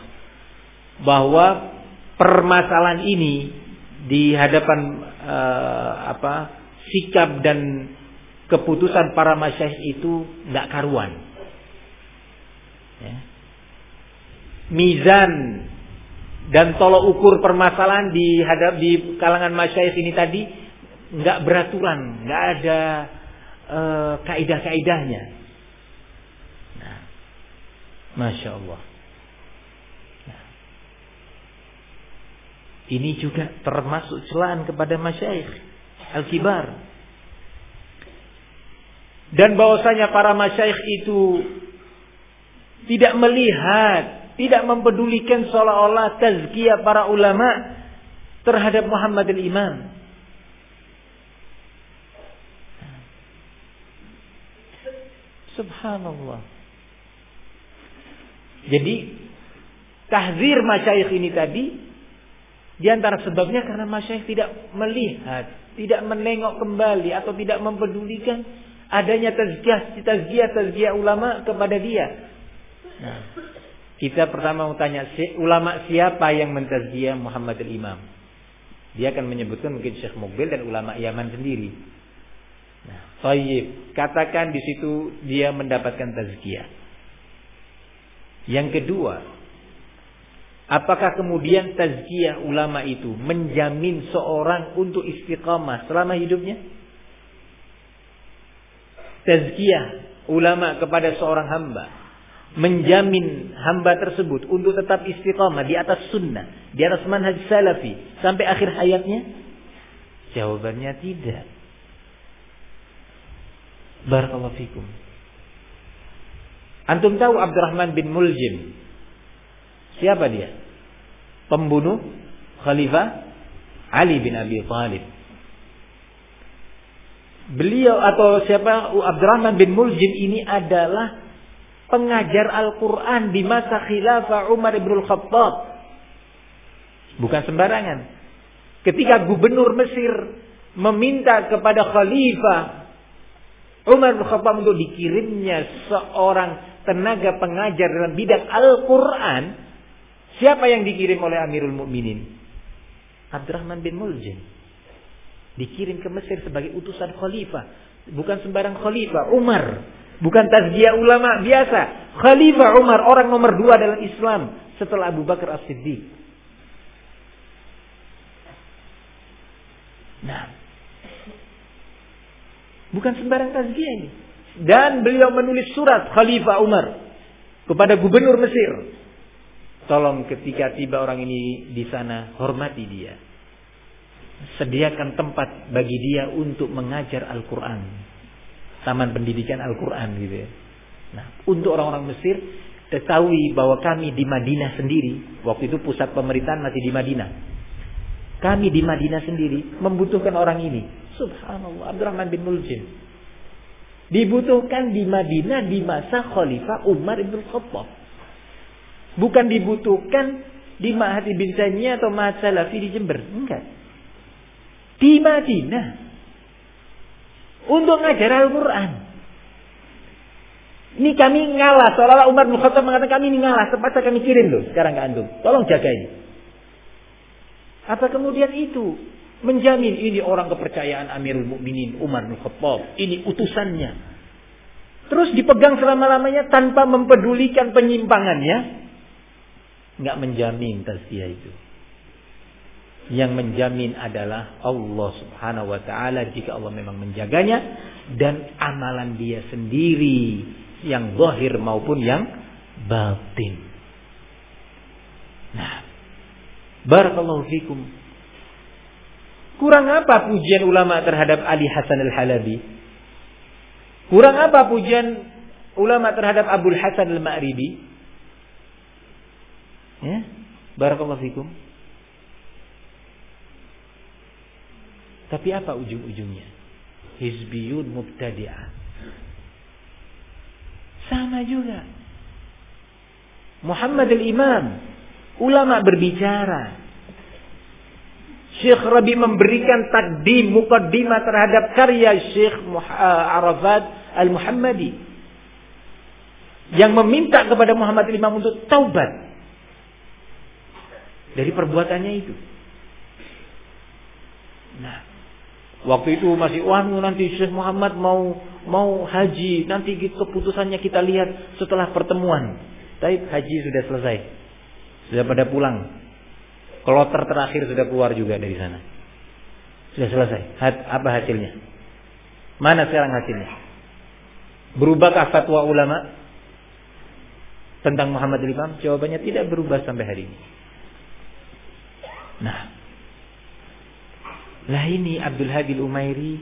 Bahwa permasalahan ini di hadapan uh, apa sikap dan keputusan para masyayikh itu tidak karuan. Ya. Mizan dan tolok ukur permasalahan di hadap di kalangan masyayikh ini tadi nggak beraturan, nggak ada uh, kaidah-kaidahnya. Masya Allah. Nah. Ini juga termasuk celaan kepada masyayikh al-kibar. Dan bahwasanya para masyayikh itu tidak melihat, tidak mempedulikan seolah-olah tazkiyah para ulama terhadap Muhammad al-Imam. Subhanallah. Jadi tahzir masyayikh ini tadi di antara sebabnya karena masyayikh tidak melihat, tidak menengok kembali atau tidak mempedulikan adanya tazkiyah, tazkiyah, tazkiyah ulama kepada dia. Nah, kita pertama mau tanya ulama siapa yang mentazkiyah Muhammad al-Imam? Dia akan menyebutkan mungkin Syekh Mukbil dan ulama Yaman sendiri. Nah, katakan di situ dia mendapatkan tazkiyah. Yang kedua, apakah kemudian tazkiyah ulama itu menjamin seorang untuk istiqamah selama hidupnya? Tazkiyah ulama kepada seorang hamba menjamin hamba tersebut untuk tetap istiqamah di atas sunnah, di atas manhaj salafi sampai akhir hayatnya? Jawabannya tidak. Barakallahu fikum. Antum tahu Abdurrahman bin Muljim? Siapa dia? Pembunuh Khalifah Ali bin Abi Thalib. Beliau atau siapa Abdurrahman bin Muljim ini adalah pengajar Al-Quran di masa khilafah Umar ibn Khattab. Bukan sembarangan. Ketika gubernur Mesir meminta kepada khalifah Umar bin Khattab untuk dikirimnya seorang tenaga pengajar dalam bidang Al-Quran, siapa yang dikirim oleh Amirul Mukminin? Abdurrahman bin Muljim. Dikirim ke Mesir sebagai utusan khalifah. Bukan sembarang khalifah, Umar. Bukan tazkiyah ulama biasa. Khalifah Umar, orang nomor dua dalam Islam. Setelah Abu Bakar As-Siddiq. Nah. Bukan sembarang tazkiyah ini. Dan beliau menulis surat Khalifah Umar kepada gubernur Mesir. Tolong ketika tiba orang ini di sana, hormati dia. Sediakan tempat bagi dia untuk mengajar Al-Quran. Taman pendidikan Al-Quran gitu ya. Nah, untuk orang-orang Mesir, ketahui bahwa kami di Madinah sendiri, waktu itu pusat pemerintahan masih di Madinah. Kami di Madinah sendiri membutuhkan orang ini. Subhanallah, Abdurrahman bin Muljim Dibutuhkan di Madinah di masa Khalifah Umar ibn Khattab. Bukan dibutuhkan Di Ma'had Ibn Taimiyah atau Ma'had Salafi di Jember? Enggak. Di Madinah. Untuk ngajar Al-Quran. Ini kami ngalah. Seolah-olah Umar bin Khattab mengatakan kami ini ngalah. Terpaksa kami kirim loh sekarang ke Antum. Tolong jaga ini. Apa kemudian itu menjamin ini orang kepercayaan Amirul Mukminin Umar bin Khattab, ini utusannya. Terus dipegang selama-lamanya tanpa mempedulikan penyimpangannya, nggak menjamin tazkiyah itu. Yang menjamin adalah Allah Subhanahu wa taala jika Allah memang menjaganya dan amalan dia sendiri yang zahir maupun yang batin. Nah, barakallahu fikum. Kurang apa pujian ulama terhadap Ali Hasan Al-Halabi? Kurang apa pujian ulama terhadap Abdul Hasan Al-Ma'ribi? Ya, barakallahu fikum. Tapi apa ujung-ujungnya? Hizbiyun mubtadi'ah. Sama juga. Muhammad al-Imam. Ulama berbicara. Syekh Rabi memberikan takdim mukaddimah terhadap karya Syekh Arafat Al-Muhammadi yang meminta kepada Muhammad Imam untuk taubat dari perbuatannya itu. Nah, waktu itu masih wah nanti Syekh Muhammad mau mau haji, nanti keputusannya kita lihat setelah pertemuan. Tapi haji sudah selesai. Sudah pada pulang. Kloter terakhir sudah keluar juga dari sana. Sudah selesai. apa hasilnya? Mana sekarang hasilnya? Berubahkah fatwa ulama tentang Muhammad Imam? Jawabannya tidak berubah sampai hari ini. Nah, lah ini Abdul Hadi Umairi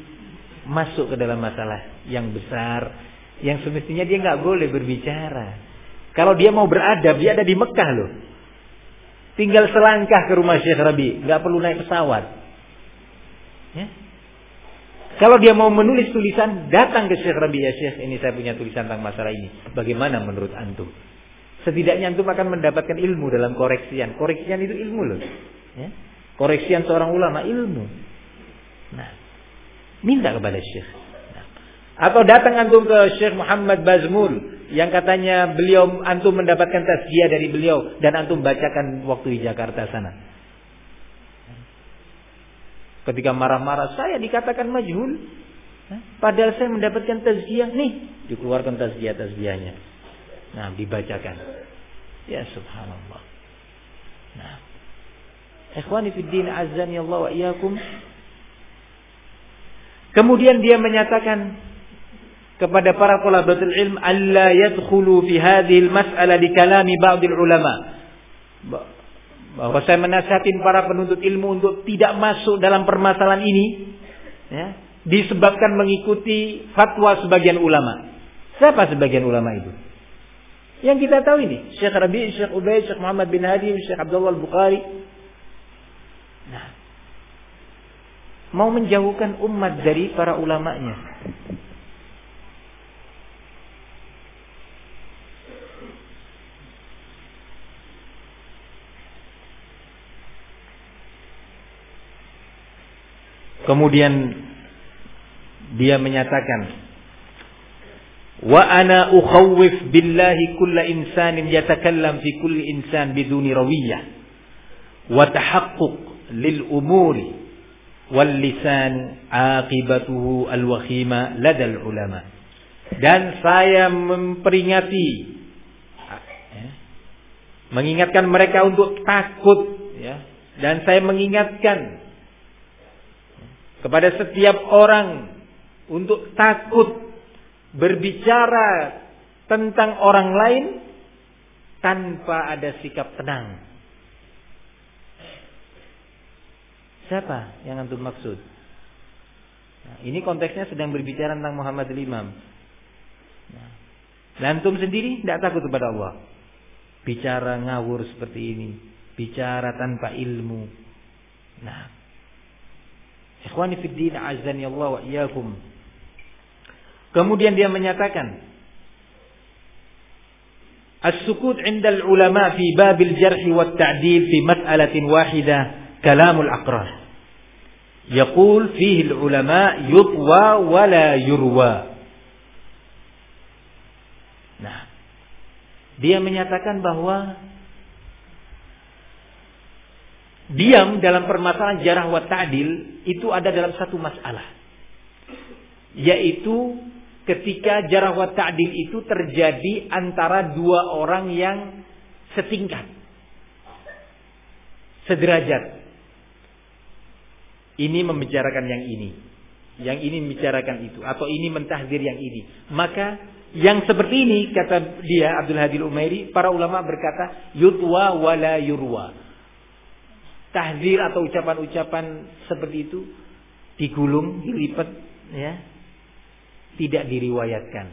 masuk ke dalam masalah yang besar yang semestinya dia nggak boleh berbicara. Kalau dia mau beradab, dia ada di Mekah loh. Tinggal selangkah ke rumah Syekh Rabi, nggak perlu naik pesawat. Ya. Kalau dia mau menulis tulisan, datang ke Syekh Rabi ya Syekh, ini saya punya tulisan tentang masalah ini. Bagaimana menurut antum? Setidaknya antum akan mendapatkan ilmu dalam koreksian. Koreksian itu ilmu loh. Ya. Koreksian seorang ulama ilmu. Nah, minta kepada Syekh. Nah. Atau datang antum ke Syekh Muhammad Bazmul yang katanya beliau antum mendapatkan tasbih dari beliau dan antum bacakan waktu di Jakarta sana. Ketika marah-marah saya dikatakan majhul. Padahal saya mendapatkan tazkiyah nih, dikeluarkan tazkiyah tazkiyahnya. Nah, dibacakan. Ya subhanallah. Nah. Ikhwani fid din azani Allah wa iyyakum. Kemudian dia menyatakan kepada para talabatul ilm alla yadkhulu fi hadhihi al-mas'alah di kalami ba'dil ulama. Bahwa saya menasihatin para penuntut ilmu untuk tidak masuk dalam permasalahan ini ya, disebabkan mengikuti fatwa sebagian ulama. Siapa sebagian ulama itu? Yang kita tahu ini, Syekh Rabi, Syekh Ubay, Syekh Muhammad bin Hadi, Syekh Abdullah Al-Bukhari. Nah, mau menjauhkan umat dari para ulamanya. Kemudian dia menyatakan Wa ana ukhawwif billahi kulla insanin yatakallam fi kulli insan biduni rawiyah wa tahaqquq lil umuri wal lisan aqibatuhu al wakhima ladal ulama dan saya memperingati ya, mengingatkan mereka untuk takut ya dan saya mengingatkan kepada setiap orang untuk takut berbicara tentang orang lain tanpa ada sikap tenang. Siapa yang antum maksud? Nah, ini konteksnya sedang berbicara tentang Muhammad Imam. Nah, antum sendiri tidak takut kepada Allah. Bicara ngawur seperti ini, bicara tanpa ilmu. Nah, Ikhwanifiddin fid azani Allah wa. Kemudian dia menyatakan As-sukut indal ulama fi babil jarhi wa ta'dil fi mas'alatin wahidah كلام الأقران يقول فيه العلماء يطوى ولا يروى. dia menyatakan bahwa diam dalam permasalahan jarah wa ta'dil itu ada dalam satu masalah. Yaitu ketika jarah wa ta'dil itu terjadi antara dua orang yang setingkat sederajat. Ini membicarakan yang ini. Yang ini membicarakan itu. Atau ini mentahdir yang ini. Maka yang seperti ini kata dia Abdul Hadil Umairi. Para ulama berkata. Yutwa wala yurwa. Tahdir atau ucapan-ucapan seperti itu. Digulung, dilipat. Ya, tidak diriwayatkan.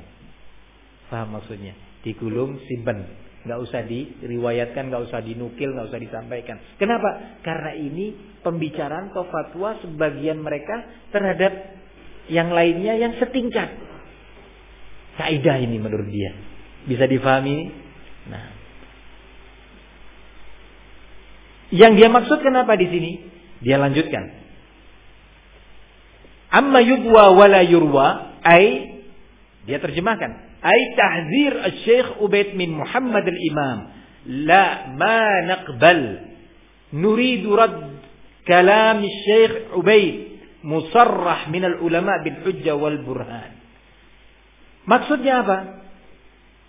Paham maksudnya? Digulung, simpen. Nggak usah diriwayatkan, nggak usah dinukil, nggak usah disampaikan. Kenapa? Karena ini pembicaraan atau fatwa sebagian mereka terhadap yang lainnya yang setingkat. Kaidah ini menurut dia. Bisa difahami? Nah. Yang dia maksud kenapa di sini? Dia lanjutkan. Amma yubwa wala yurwa Ay dia terjemahkan. Al-Syekh Ubaid min Muhammad al-Imam. La ma naqbal. Nuridu rad kalam al-Syekh Ubaid. Musarrah min al-ulama bil hujjah wal burhan. Maksudnya apa?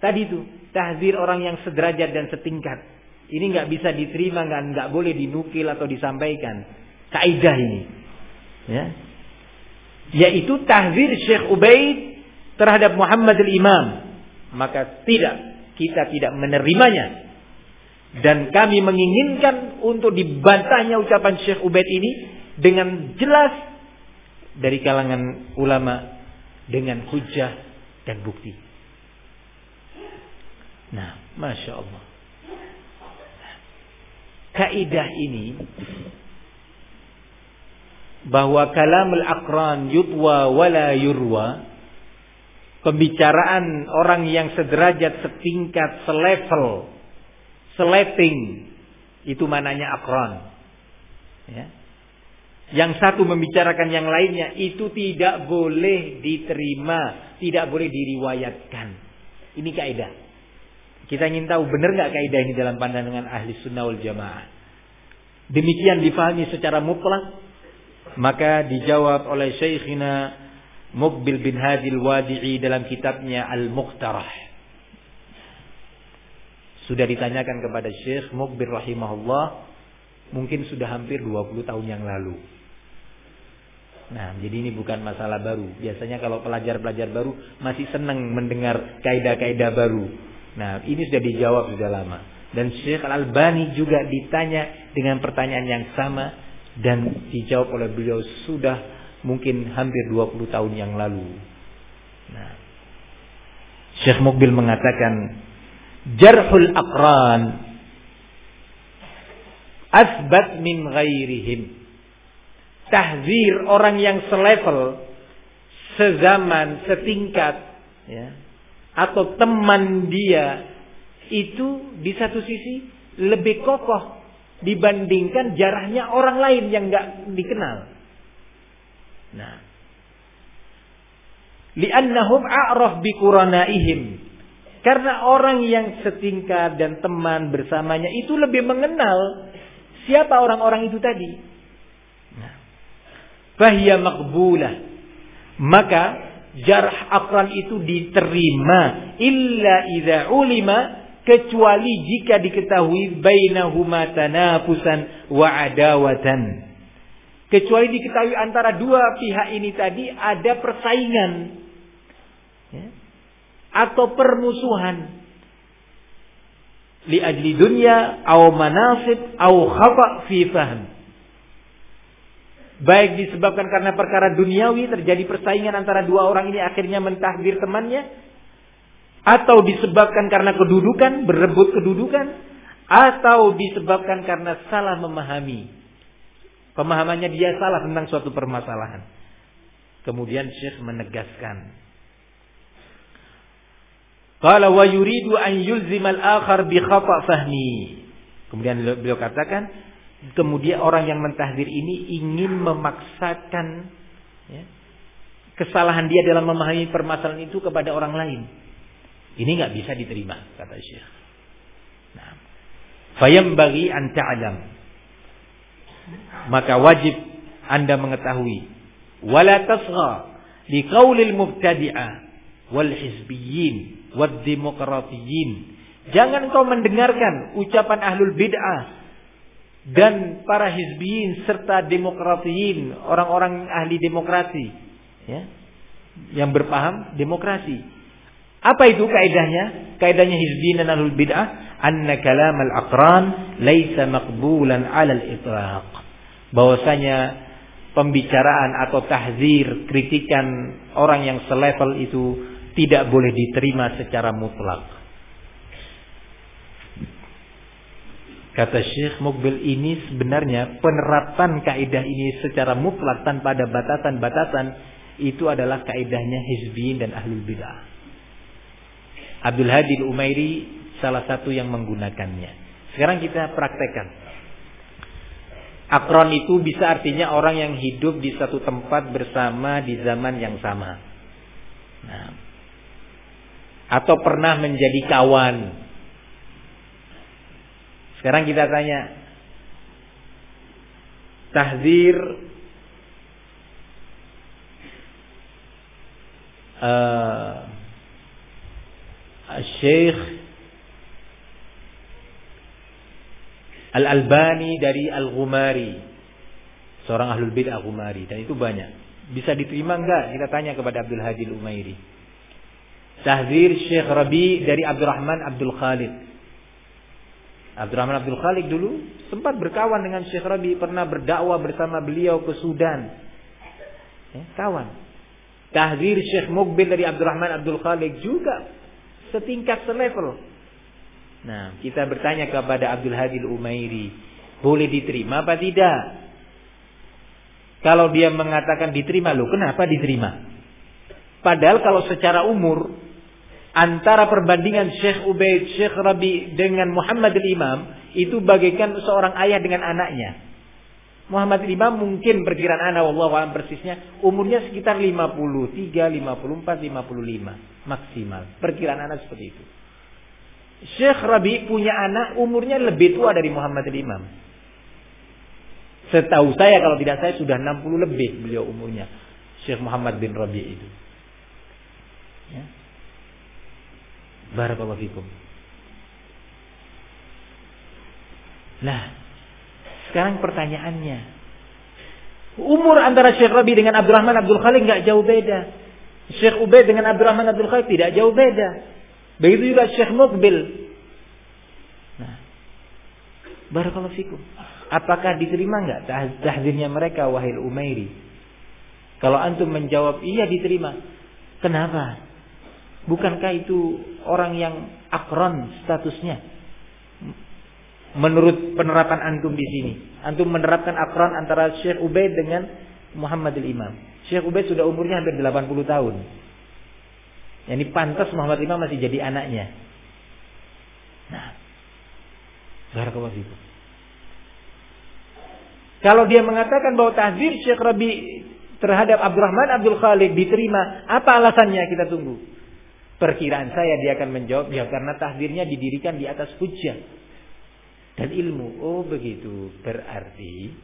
Tadi itu. Tahzir orang yang sederajat dan setingkat. Ini nggak bisa diterima, nggak nggak boleh dinukil atau disampaikan. Kaidah ini. Ya, yaitu tahzir Syekh Ubaid terhadap Muhammad al-Imam maka tidak kita tidak menerimanya dan kami menginginkan untuk dibantahnya ucapan Syekh Ubaid ini dengan jelas dari kalangan ulama dengan hujah dan bukti. Nah, masya Allah. Kaidah ini bahwa kalamul akran yutwa wala yurwa pembicaraan orang yang sederajat setingkat selevel seleting itu mananya akran ya. Yang satu membicarakan yang lainnya itu tidak boleh diterima tidak boleh diriwayatkan. Ini kaidah. Kita ingin tahu benar nggak kaidah ini dalam pandangan ahli sunnah wal jamaah? Demikian difahami secara mutlak maka dijawab oleh Syekhina Mukbil bin Hadil Wadi'i dalam kitabnya Al-Muqtarah. Sudah ditanyakan kepada Syekh Mukbil rahimahullah mungkin sudah hampir 20 tahun yang lalu. Nah, jadi ini bukan masalah baru. Biasanya kalau pelajar-pelajar baru masih senang mendengar kaidah-kaidah baru. Nah, ini sudah dijawab sudah lama. Dan Syekh Al-Albani juga ditanya dengan pertanyaan yang sama dan dijawab oleh beliau sudah mungkin hampir 20 tahun yang lalu. Nah, Syekh Mukbil mengatakan jarhul aqran asbat min ghairihim. Tahzir orang yang selevel, sezaman, setingkat ya, atau teman dia itu di satu sisi lebih kokoh dibandingkan jarahnya orang lain yang nggak dikenal. Nah, li'annahum a'raf biquranaihim. Karena orang yang setingkat dan teman bersamanya itu lebih mengenal siapa orang-orang itu tadi. Nah, Fahiyya makbulah. Maka jarh akran itu diterima illa idza ulima kecuali jika diketahui bainahuma tanafusan wa adawatan. Kecuali diketahui antara dua pihak ini tadi ada persaingan. Ya, atau permusuhan. Li ajli dunya au manasib au khata fi fahm. Baik disebabkan karena perkara duniawi terjadi persaingan antara dua orang ini akhirnya mentahdir temannya. Atau disebabkan karena kedudukan, berebut kedudukan, atau disebabkan karena salah memahami. Pemahamannya dia salah tentang suatu permasalahan. Kemudian Syekh menegaskan. Qala wa yuridu an yulzima al-akhar bi khata' fahmi. Kemudian beliau katakan, kemudian orang yang mentahdir ini ingin memaksakan ya, kesalahan dia dalam memahami permasalahan itu kepada orang lain. Ini nggak bisa diterima, kata Syekh. Nah, fayam bagi anta adam. Maka wajib anda mengetahui. Wala tasgha li qaulil mubtadi'ah wal hizbiyyin wad demokratiyyin. Jangan kau mendengarkan ucapan ahlul bid'ah dan para hizbiyin serta demokratiyyin, orang-orang ahli demokrasi, ya, yang berpaham demokrasi. Apa itu kaidahnya? Kaidahnya hizbiyin dan ahlul bid'ah, anna kalam al-aqran laisa maqbulan 'ala al-itlaq. Bahwasanya pembicaraan atau tahzir, kritikan orang yang selevel itu tidak boleh diterima secara mutlak. Kata Syekh Mukbil ini sebenarnya penerapan kaidah ini secara mutlak tanpa ada batasan-batasan itu adalah kaidahnya hizbiyin dan ahlul bidah. Abdul Hadi Umairi salah satu yang menggunakannya. Sekarang kita praktekkan. Akron itu bisa artinya orang yang hidup di satu tempat bersama di zaman yang sama. Nah, atau pernah menjadi kawan. Sekarang kita tanya, tahzir uh, Syekh Al-Albani dari Al-Ghumari. Seorang ahlul bid'ah Ghumari. Dan itu banyak. Bisa diterima enggak? Kita tanya kepada Abdul Hadi Al-Umairi. Tahzir Syekh Rabi dari Abdurrahman Abdul Khalid. Abdurrahman Abdul Khalid dulu sempat berkawan dengan Syekh Rabi. Pernah berdakwah bersama beliau ke Sudan. Ya, kawan. Tahzir Syekh Mukbil dari Abdurrahman Abdul Khalid juga setingkat selevel. Nah, kita bertanya kepada Abdul Hadil Umairi, boleh diterima apa tidak? Kalau dia mengatakan diterima, loh kenapa diterima? Padahal kalau secara umur antara perbandingan Syekh Ubaid, Syekh Rabi dengan Muhammad al-Imam itu bagaikan seorang ayah dengan anaknya. Muhammad al-Imam mungkin perkiraan anak Allah persisnya umurnya sekitar 53, 54, 55 maksimal. Perkiraan anak seperti itu. Syekh Rabi punya anak umurnya lebih tua dari Muhammad Imam. Setahu saya kalau tidak saya sudah 60 lebih beliau umurnya. Syekh Muhammad bin Rabi itu. Ya. Barakallahu fikum. Nah, sekarang pertanyaannya. Umur antara Syekh Rabi dengan Abdurrahman Abdul Khalid nggak jauh beda. Syekh Ubaid dengan Abdurrahman Abdul Khalid tidak jauh beda. Begitu juga Syekh Mukbil. Nah, Barakallahu fikum. Apakah diterima enggak tahzirnya mereka wahai Umairi? Kalau antum menjawab iya diterima. Kenapa? Bukankah itu orang yang akron statusnya? Menurut penerapan antum di sini, antum menerapkan akron antara Syekh Ubaid dengan Muhammad al-Imam. Syekh Ubaid sudah umurnya hampir 80 tahun. Yang pantas Muhammad Imam masih jadi anaknya. Nah, barakallahu. Kalau dia mengatakan bahwa tahzir Syekh Rabi terhadap Abdurrahman Abdul Khalid diterima, apa alasannya kita tunggu? Perkiraan saya dia akan menjawab ya karena tahzirnya didirikan di atas hujjah dan ilmu. Oh begitu. Berarti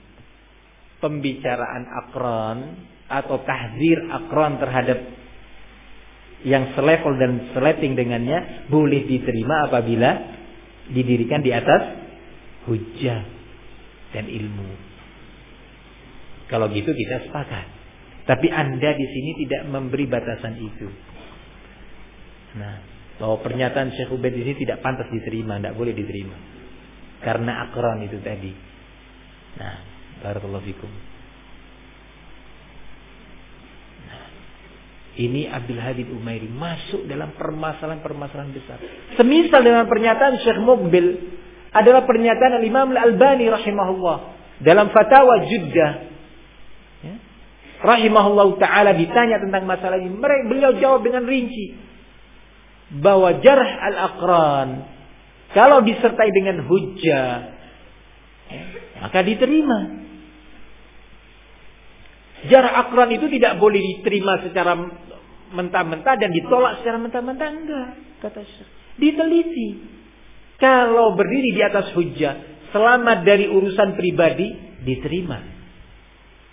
pembicaraan akron atau tahzir akron terhadap yang selevel dan seleting dengannya boleh diterima apabila didirikan di atas hujah dan ilmu. Kalau gitu kita sepakat. Tapi Anda di sini tidak memberi batasan itu. Nah, bahwa pernyataan Syekh Ubaid di sini tidak pantas diterima, tidak boleh diterima. Karena akron itu tadi. Nah, barakallahu fikum. Ini Abdul Hadid Umairi masuk dalam permasalahan-permasalahan besar. Semisal dengan pernyataan Syekh Mukbil adalah pernyataan Imam Al-Albani rahimahullah dalam fatwa Jeddah. Ya. Rahimahullah taala ditanya tentang masalah ini, mereka beliau jawab dengan rinci. bahwa jarh al-aqran kalau disertai dengan hujjah ya, maka diterima. Jarh akran itu tidak boleh diterima secara mentah-mentah dan ditolak secara mentah-mentah enggak kata Syekh. Diteliti. Kalau berdiri di atas hujjah, selamat dari urusan pribadi diterima.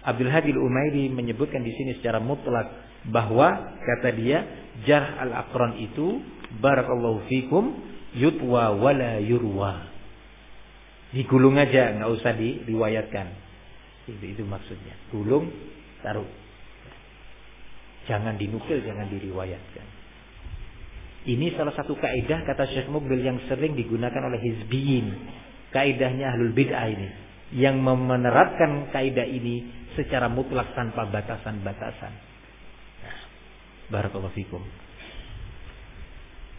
Abdul Hadi Al-Umairi menyebutkan di sini secara mutlak bahwa kata dia jarh al-aqran itu barakallahu fikum yutwa wala yurwa. Digulung aja, nggak usah diriwayatkan. Itu, itu maksudnya. Gulung, taruh. Jangan dinukil, jangan diriwayatkan. Ini salah satu kaidah kata Syekh Mukbil yang sering digunakan oleh hizbiyin. Kaidahnya ahlul bid'ah ini. Yang menerapkan kaidah ini secara mutlak tanpa batasan-batasan. Nah, Barakallahu fikum.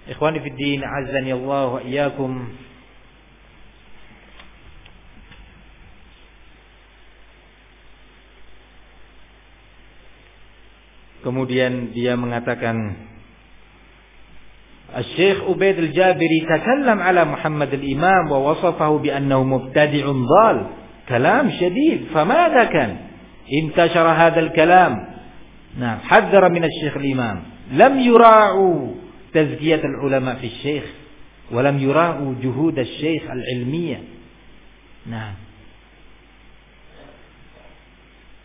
Ikhwani fi din, azani Allah wa iyyakum. Kemudian dia mengatakan Al-Syekh Ubaid al-Jabiri takallam ala Muhammad al-Imam wa wasafahu bi annahu mubtadi'un dhal. Kalam shadid, famadha kan? Intashara hadha al-kalam. Nah, haddara min al-Syekh al-Imam. Lam yura'u tazkiyat al-ulama fi al-Syekh. juhud al-Syeikh الشيخ العلمية Nah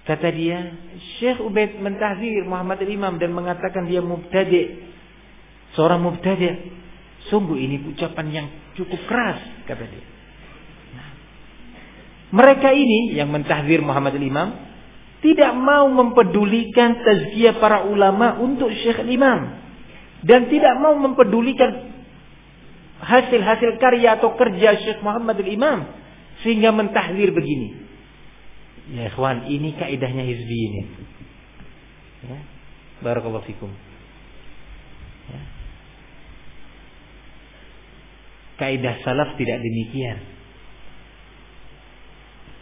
Kata dia, Syekh Ubaid mentahzir Muhammad Imam dan mengatakan dia mubtadi. Seorang mubtadi. Sungguh ini ucapan yang cukup keras, kata dia. Nah, mereka ini yang mentahzir Muhammad Imam tidak mau mempedulikan tazkiyah para ulama untuk Syekh Imam dan tidak mau mempedulikan hasil-hasil karya atau kerja Syekh Muhammad Imam sehingga mentahzir begini. Ya ikhwan, ini kaidahnya hizbi ini. Ya. Barakallahu fikum. Ya. Kaidah salaf tidak demikian.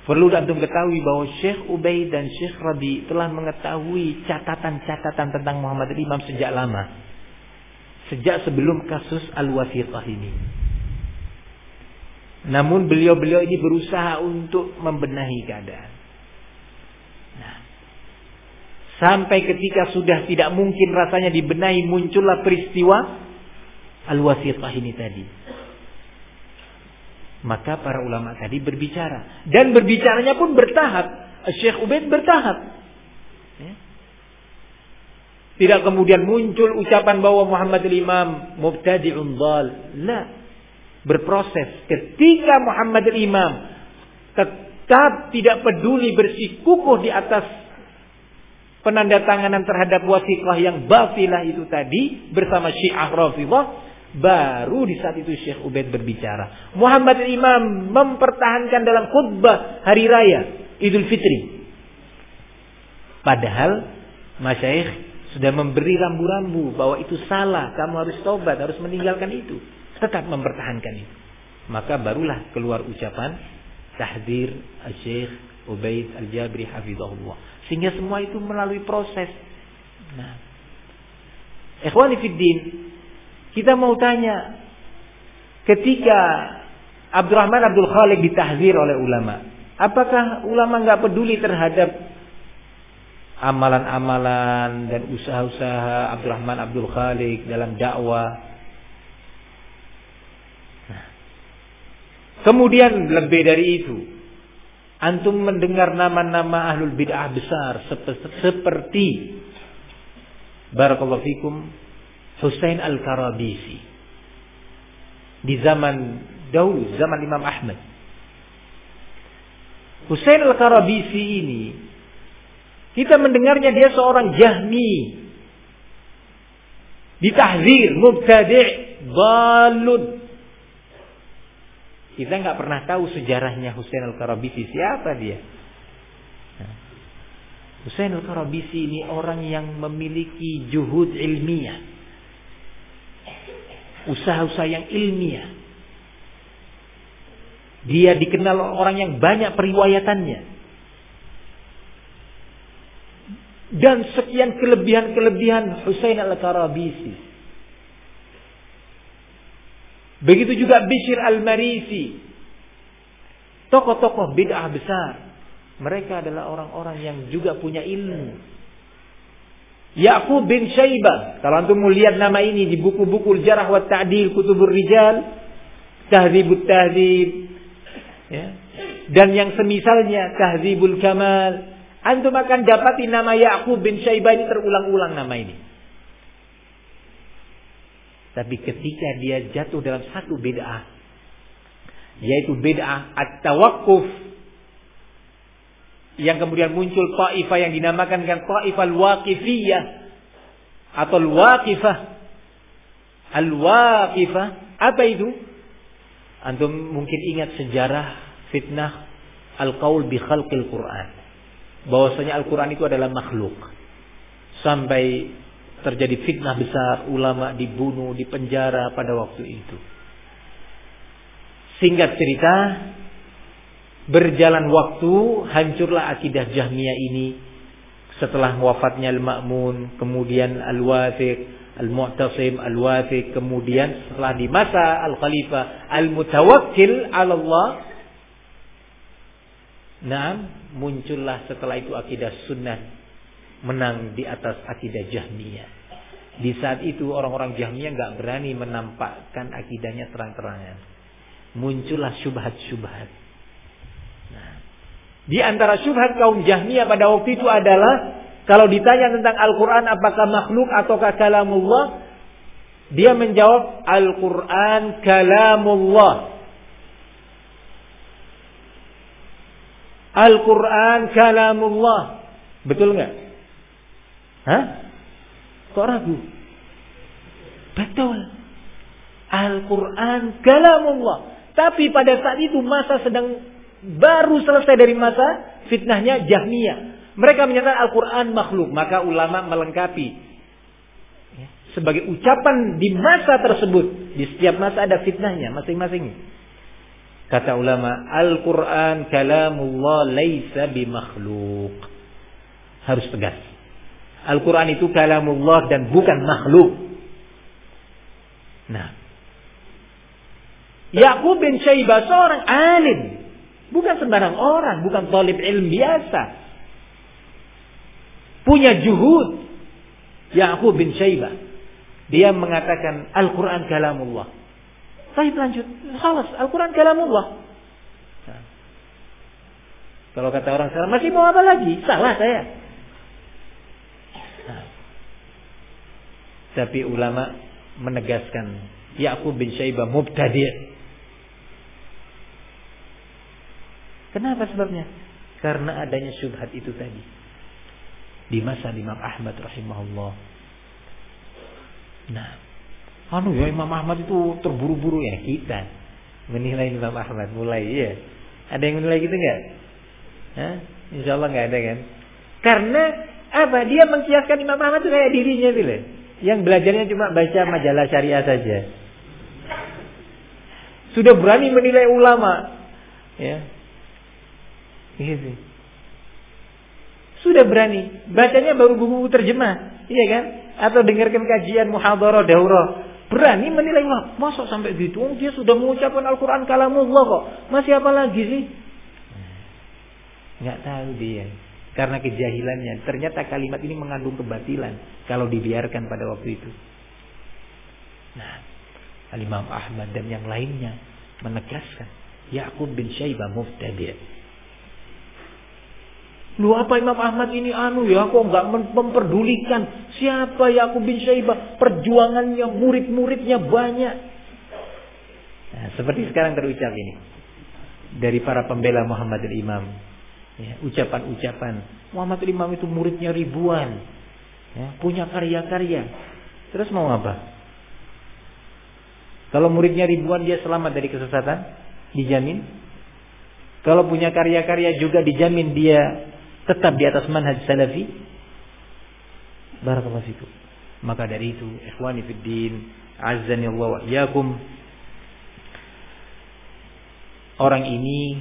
Perlu antum ketahui bahwa Syekh Ubay dan Syekh Rabi telah mengetahui catatan-catatan tentang Muhammad Imam sejak lama. Sejak sebelum kasus Al-Wasitah ini. Namun beliau-beliau ini berusaha untuk membenahi keadaan. Sampai ketika sudah tidak mungkin rasanya dibenahi muncullah peristiwa al-wasitah ini tadi. Maka para ulama tadi berbicara dan berbicaranya pun bertahap. Syekh Ubaid bertahap. Ya. Tidak kemudian muncul ucapan bahwa Muhammad Imam mubtadi'un dhal. La. Berproses. Ketika Muhammad Imam tetap tidak peduli bersikukuh di atas penandatanganan terhadap wasiqah yang batilah itu tadi bersama Syiah Rafidhah baru di saat itu Syekh Ubaid berbicara. Muhammad Imam mempertahankan dalam khutbah hari raya Idul Fitri. Padahal Masyaikh sudah memberi rambu-rambu bahwa itu salah, kamu harus tobat, harus meninggalkan itu. Tetap mempertahankan itu. Maka barulah keluar ucapan tahdir Syekh Ubaid Al-Jabri hafizahullah. Sehingga semua itu melalui proses. Nah. Ikhwani Fiddin. Kita mau tanya. Ketika Abdurrahman Abdul Khalik ditahzir oleh ulama. Apakah ulama nggak peduli terhadap amalan-amalan dan usaha-usaha Abdurrahman Abdul Khalik dalam dakwah? Nah. Kemudian lebih dari itu, Antum mendengar nama-nama ahlul bid'ah besar seperti Barakallahu fikum Husain Al-Karabisi di zaman dahulu, zaman Imam Ahmad. Husain Al-Karabisi ini kita mendengarnya dia seorang jahmi. Ditahzir, mubtadi' balud kita nggak pernah tahu sejarahnya Husain al-Karabisi siapa dia. Nah, Husain al-Karabisi ini orang yang memiliki juhud ilmiah. Usaha-usaha yang ilmiah. Dia dikenal orang yang banyak periwayatannya. Dan sekian kelebihan-kelebihan Husain al-Karabisi. Begitu juga Bishir Al-Marisi. Tokoh-tokoh bid'ah besar. Mereka adalah orang-orang yang juga punya ilmu. Yaqub bin Syaibah. Kalau antum melihat nama ini di buku-buku Jarah wa Ta'dil, Kutubur Rijal, Tahdzibut Tahdzib, ya. Dan yang semisalnya Tahdzibul Kamal, antum akan dapati nama Yaqub bin Syaibah ini terulang-ulang nama ini. Tapi ketika dia jatuh dalam satu bid'ah, yaitu bid'ah at-tawakkuf yang kemudian muncul ta'ifah yang dinamakan dengan ta'ifah al-waqifiyah atau al-waqifah. Apa itu? Antum mungkin ingat sejarah fitnah al-qaul bi khalqil Quran. Bahwasanya Al-Quran itu adalah makhluk. Sampai terjadi fitnah besar, ulama dibunuh, dipenjara pada waktu itu. Singkat cerita, berjalan waktu, hancurlah akidah Jahmiyah ini. Setelah wafatnya Al-Ma'mun, kemudian Al-Wathiq, Al-Mu'tasim, Al-Wathiq, kemudian setelah di masa Al-Khalifah Al-Mutawakkil Allah Nah, muncullah setelah itu akidah sunnah menang di atas akidah Jahmiyah. Di saat itu orang-orang Jahmiyah nggak berani menampakkan akidahnya terang-terangan. Muncullah syubhat-syubhat. Nah, di antara syubhat kaum Jahmiyah pada waktu itu adalah kalau ditanya tentang Al-Quran apakah makhluk ataukah kalamullah, dia menjawab Al-Quran kalamullah. Al-Quran kalamullah. Betul nggak? Hah? Kok ragu? Betul. Al-Quran kalamullah. Tapi pada saat itu masa sedang baru selesai dari masa fitnahnya Jahmiyah. Mereka menyatakan Al-Quran makhluk. Maka ulama melengkapi. Ya, sebagai ucapan di masa tersebut. Di setiap masa ada fitnahnya masing-masing. Kata ulama, Al-Quran kalamullah laisa bimakhluk. Harus tegas. Al-Quran itu kalamullah dan bukan makhluk. Nah. Yaqub bin Syaibah seorang alim. Bukan sembarang orang. Bukan talib ilm biasa. Punya juhud. Yaqub bin Syaibah. Dia mengatakan Al-Quran kalamullah. Baik lanjut. Khalas. Al-Quran kalamullah. Nah. Kalau kata orang sekarang, masih mau apa lagi? Salah saya. Tapi ulama menegaskan Yakub bin Syaibah mubtadi'. Kenapa sebabnya? Karena adanya syubhat itu tadi. Di masa Imam Ahmad rahimahullah. Nah, anu ya Imam Ahmad itu terburu-buru ya kita menilai Imam Ahmad mulai ya. Ada yang menilai gitu nggak? Hah? Insya Allah nggak ada kan? Karena apa? Dia mengkiaskan Imam Ahmad itu kayak dirinya tuh yang belajarnya cuma baca majalah syariah saja. Sudah berani menilai ulama. Ya. Gitu. Sudah berani. Bacanya baru buku-buku terjemah. Iya kan? Atau dengarkan kajian muhadharah daurah. Berani menilai ulama. Masuk sampai gitu? Dia sudah mengucapkan Al-Quran kalamullah kok. Masih apa lagi sih? Nggak tahu dia. Karena kejahilannya. Ternyata kalimat ini mengandung kebatilan. Kalau dibiarkan pada waktu itu. Nah. Al-Imam Ahmad dan yang lainnya. Menegaskan. Ya'qub bin Syaibah mubtadi' Lu apa Imam Ahmad ini anu ya kok nggak memperdulikan siapa Yakub bin Syaibah perjuangannya murid-muridnya banyak. Nah, seperti sekarang terucap ini dari para pembela Muhammad al-Imam ya, ucapan-ucapan. Muhammad Imam itu muridnya ribuan, ya, punya karya-karya. Terus mau apa? Kalau muridnya ribuan dia selamat dari kesesatan, dijamin. Kalau punya karya-karya juga dijamin dia tetap di atas manhaj salafi. Barakallahu fikum. Maka dari itu, ikhwani fid din, azzani Allah wa iyyakum. Orang ini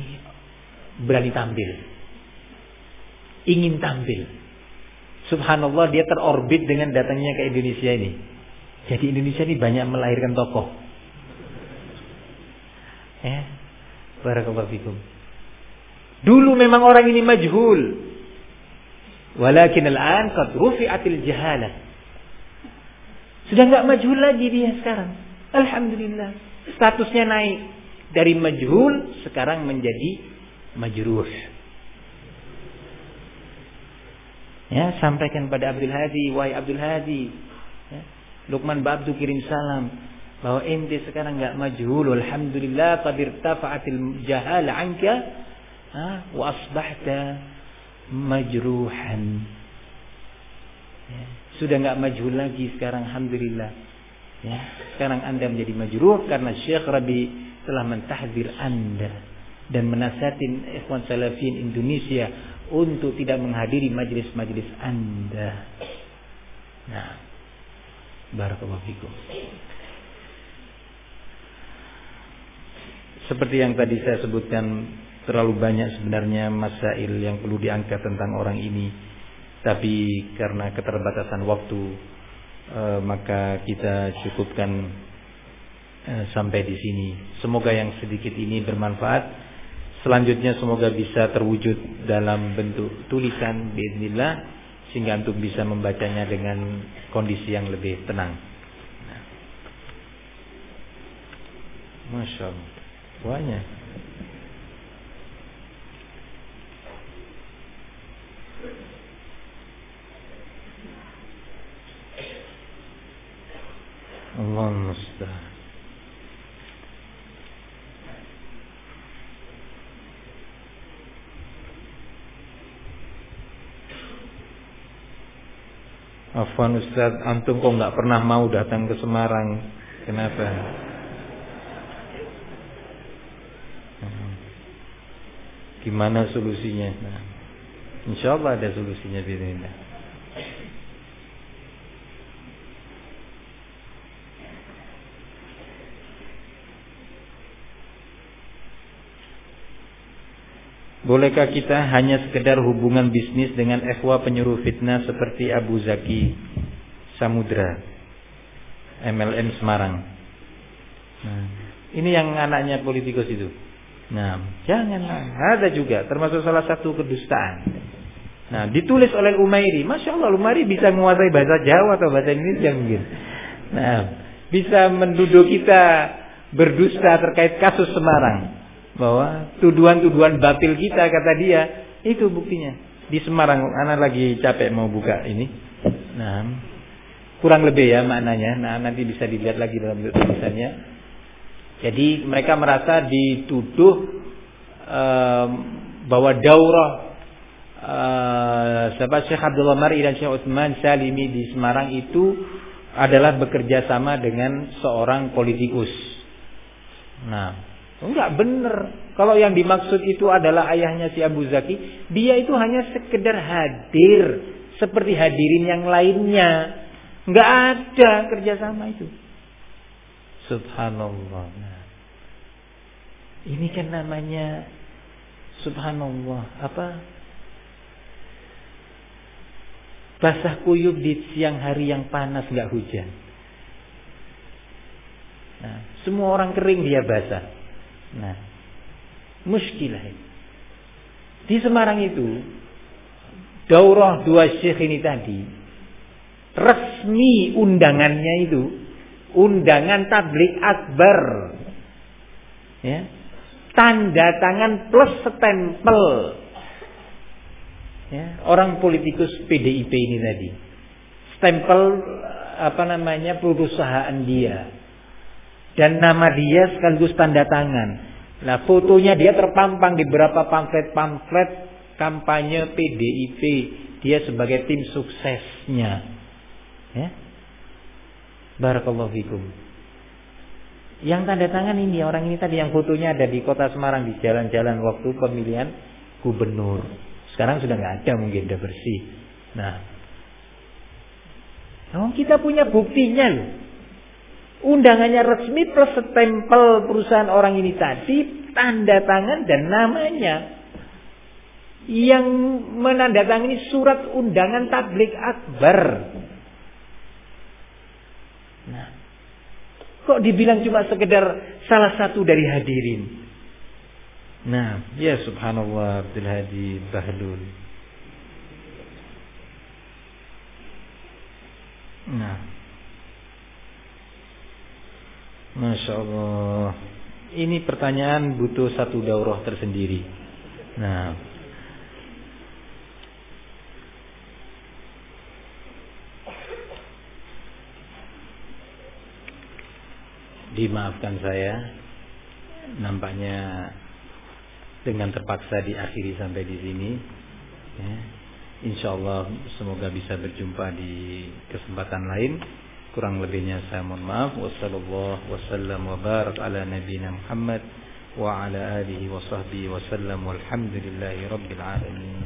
berani tampil ingin tampil. Subhanallah dia terorbit dengan datangnya ke Indonesia ini. Jadi Indonesia ini banyak melahirkan tokoh. Ya. Barakallahu. Dulu memang orang ini majhul. Walakin al-an qad rufi'atil jahalah. Sudah enggak majhul lagi dia sekarang. Alhamdulillah. Statusnya naik dari majhul sekarang menjadi majruh. Ya, sampaikan pada Abdul Hadi, wahai Abdul Hadi. Ya, Lukman Babdu kirim salam bahwa ente sekarang enggak majhul alhamdulillah qad irtafa'atil jahal anka wa asbahta majruhan ya, sudah enggak majhul lagi sekarang alhamdulillah ya sekarang anda menjadi majruh karena Syekh Rabi telah mentahdir anda dan menasihatin ikhwan salafin Indonesia untuk tidak menghadiri majelis-majelis anda nah barakallahu fikum Seperti yang tadi saya sebutkan terlalu banyak sebenarnya masail yang perlu diangkat tentang orang ini. Tapi karena keterbatasan waktu e, maka kita cukupkan e, sampai di sini. Semoga yang sedikit ini bermanfaat. Selanjutnya semoga bisa terwujud dalam bentuk tulisan bismillah sehingga untuk bisa membacanya dengan kondisi yang lebih tenang. Masya Allah. Banyak. Allah mustahil. Afwan Ustaz, antum kok nggak pernah mau datang ke Semarang? Kenapa? Gimana solusinya? Nah, insya Allah ada solusinya bismillah. Bolehkah kita hanya sekedar hubungan bisnis dengan ikhwa penyuruh fitnah seperti Abu Zaki Samudra MLM Semarang? Nah, ini yang anaknya politikus itu. Nah, jangan ada juga termasuk salah satu kedustaan. Nah, ditulis oleh Umairi. Masya Allah, Umairi bisa menguasai bahasa Jawa atau bahasa Indonesia mungkin. Nah, bisa menduduh kita berdusta terkait kasus Semarang. Bahwa tuduhan-tuduhan batil kita, kata dia, itu buktinya. Di Semarang, anak lagi capek mau buka ini. Nah, kurang lebih ya maknanya. Nah, nanti bisa dilihat lagi dalam tulisannya. Jadi mereka merasa dituduh um, bahwa daurah uh, siapa Syekh Abdullah Mari dan Syekh Utsman Salimi di Semarang itu adalah bekerja sama dengan seorang politikus. Nah, enggak benar. Kalau yang dimaksud itu adalah ayahnya si Abu Zaki, dia itu hanya sekedar hadir seperti hadirin yang lainnya. Enggak ada kerjasama itu. Subhanallah. Nah, ini kan namanya Subhanallah. Apa? Basah kuyup di siang hari yang panas nggak hujan. Nah, semua orang kering dia basah. Nah, muskilah ini. Di Semarang itu, daurah dua syekh ini tadi, resmi undangannya itu undangan tablik akbar. Ya. Tanda tangan plus stempel. Ya, orang politikus PDIP ini tadi. Stempel apa namanya perusahaan dia. Dan nama dia sekaligus tanda tangan. Nah, fotonya dia terpampang di beberapa pamflet-pamflet kampanye PDIP. Dia sebagai tim suksesnya. Ya. Barakallahu fikum. Yang tanda tangan ini orang ini tadi yang fotonya ada di kota Semarang di jalan-jalan waktu pemilihan gubernur. Sekarang sudah nggak ada mungkin sudah bersih. Nah, oh, kita punya buktinya loh. Undangannya resmi plus stempel perusahaan orang ini tadi, tanda tangan dan namanya. Yang menandatangani surat undangan tablik akbar. Kok dibilang cuma sekedar salah satu dari hadirin? Nah, ya subhanallah Abdul Hadi Bahlul. Nah. Masya Allah. Ini pertanyaan butuh satu daurah tersendiri. Nah. Dimaafkan saya. Nampaknya dengan terpaksa diakhiri sampai di sini. Ya. Insya Allah semoga bisa berjumpa di kesempatan lain. Kurang lebihnya saya mohon maaf. Wassalamualaikum wasallam wa barak ala nabiyina Muhammad wa ala alihi wa sahbihi wasallam walhamdulillahi rabbil alamin.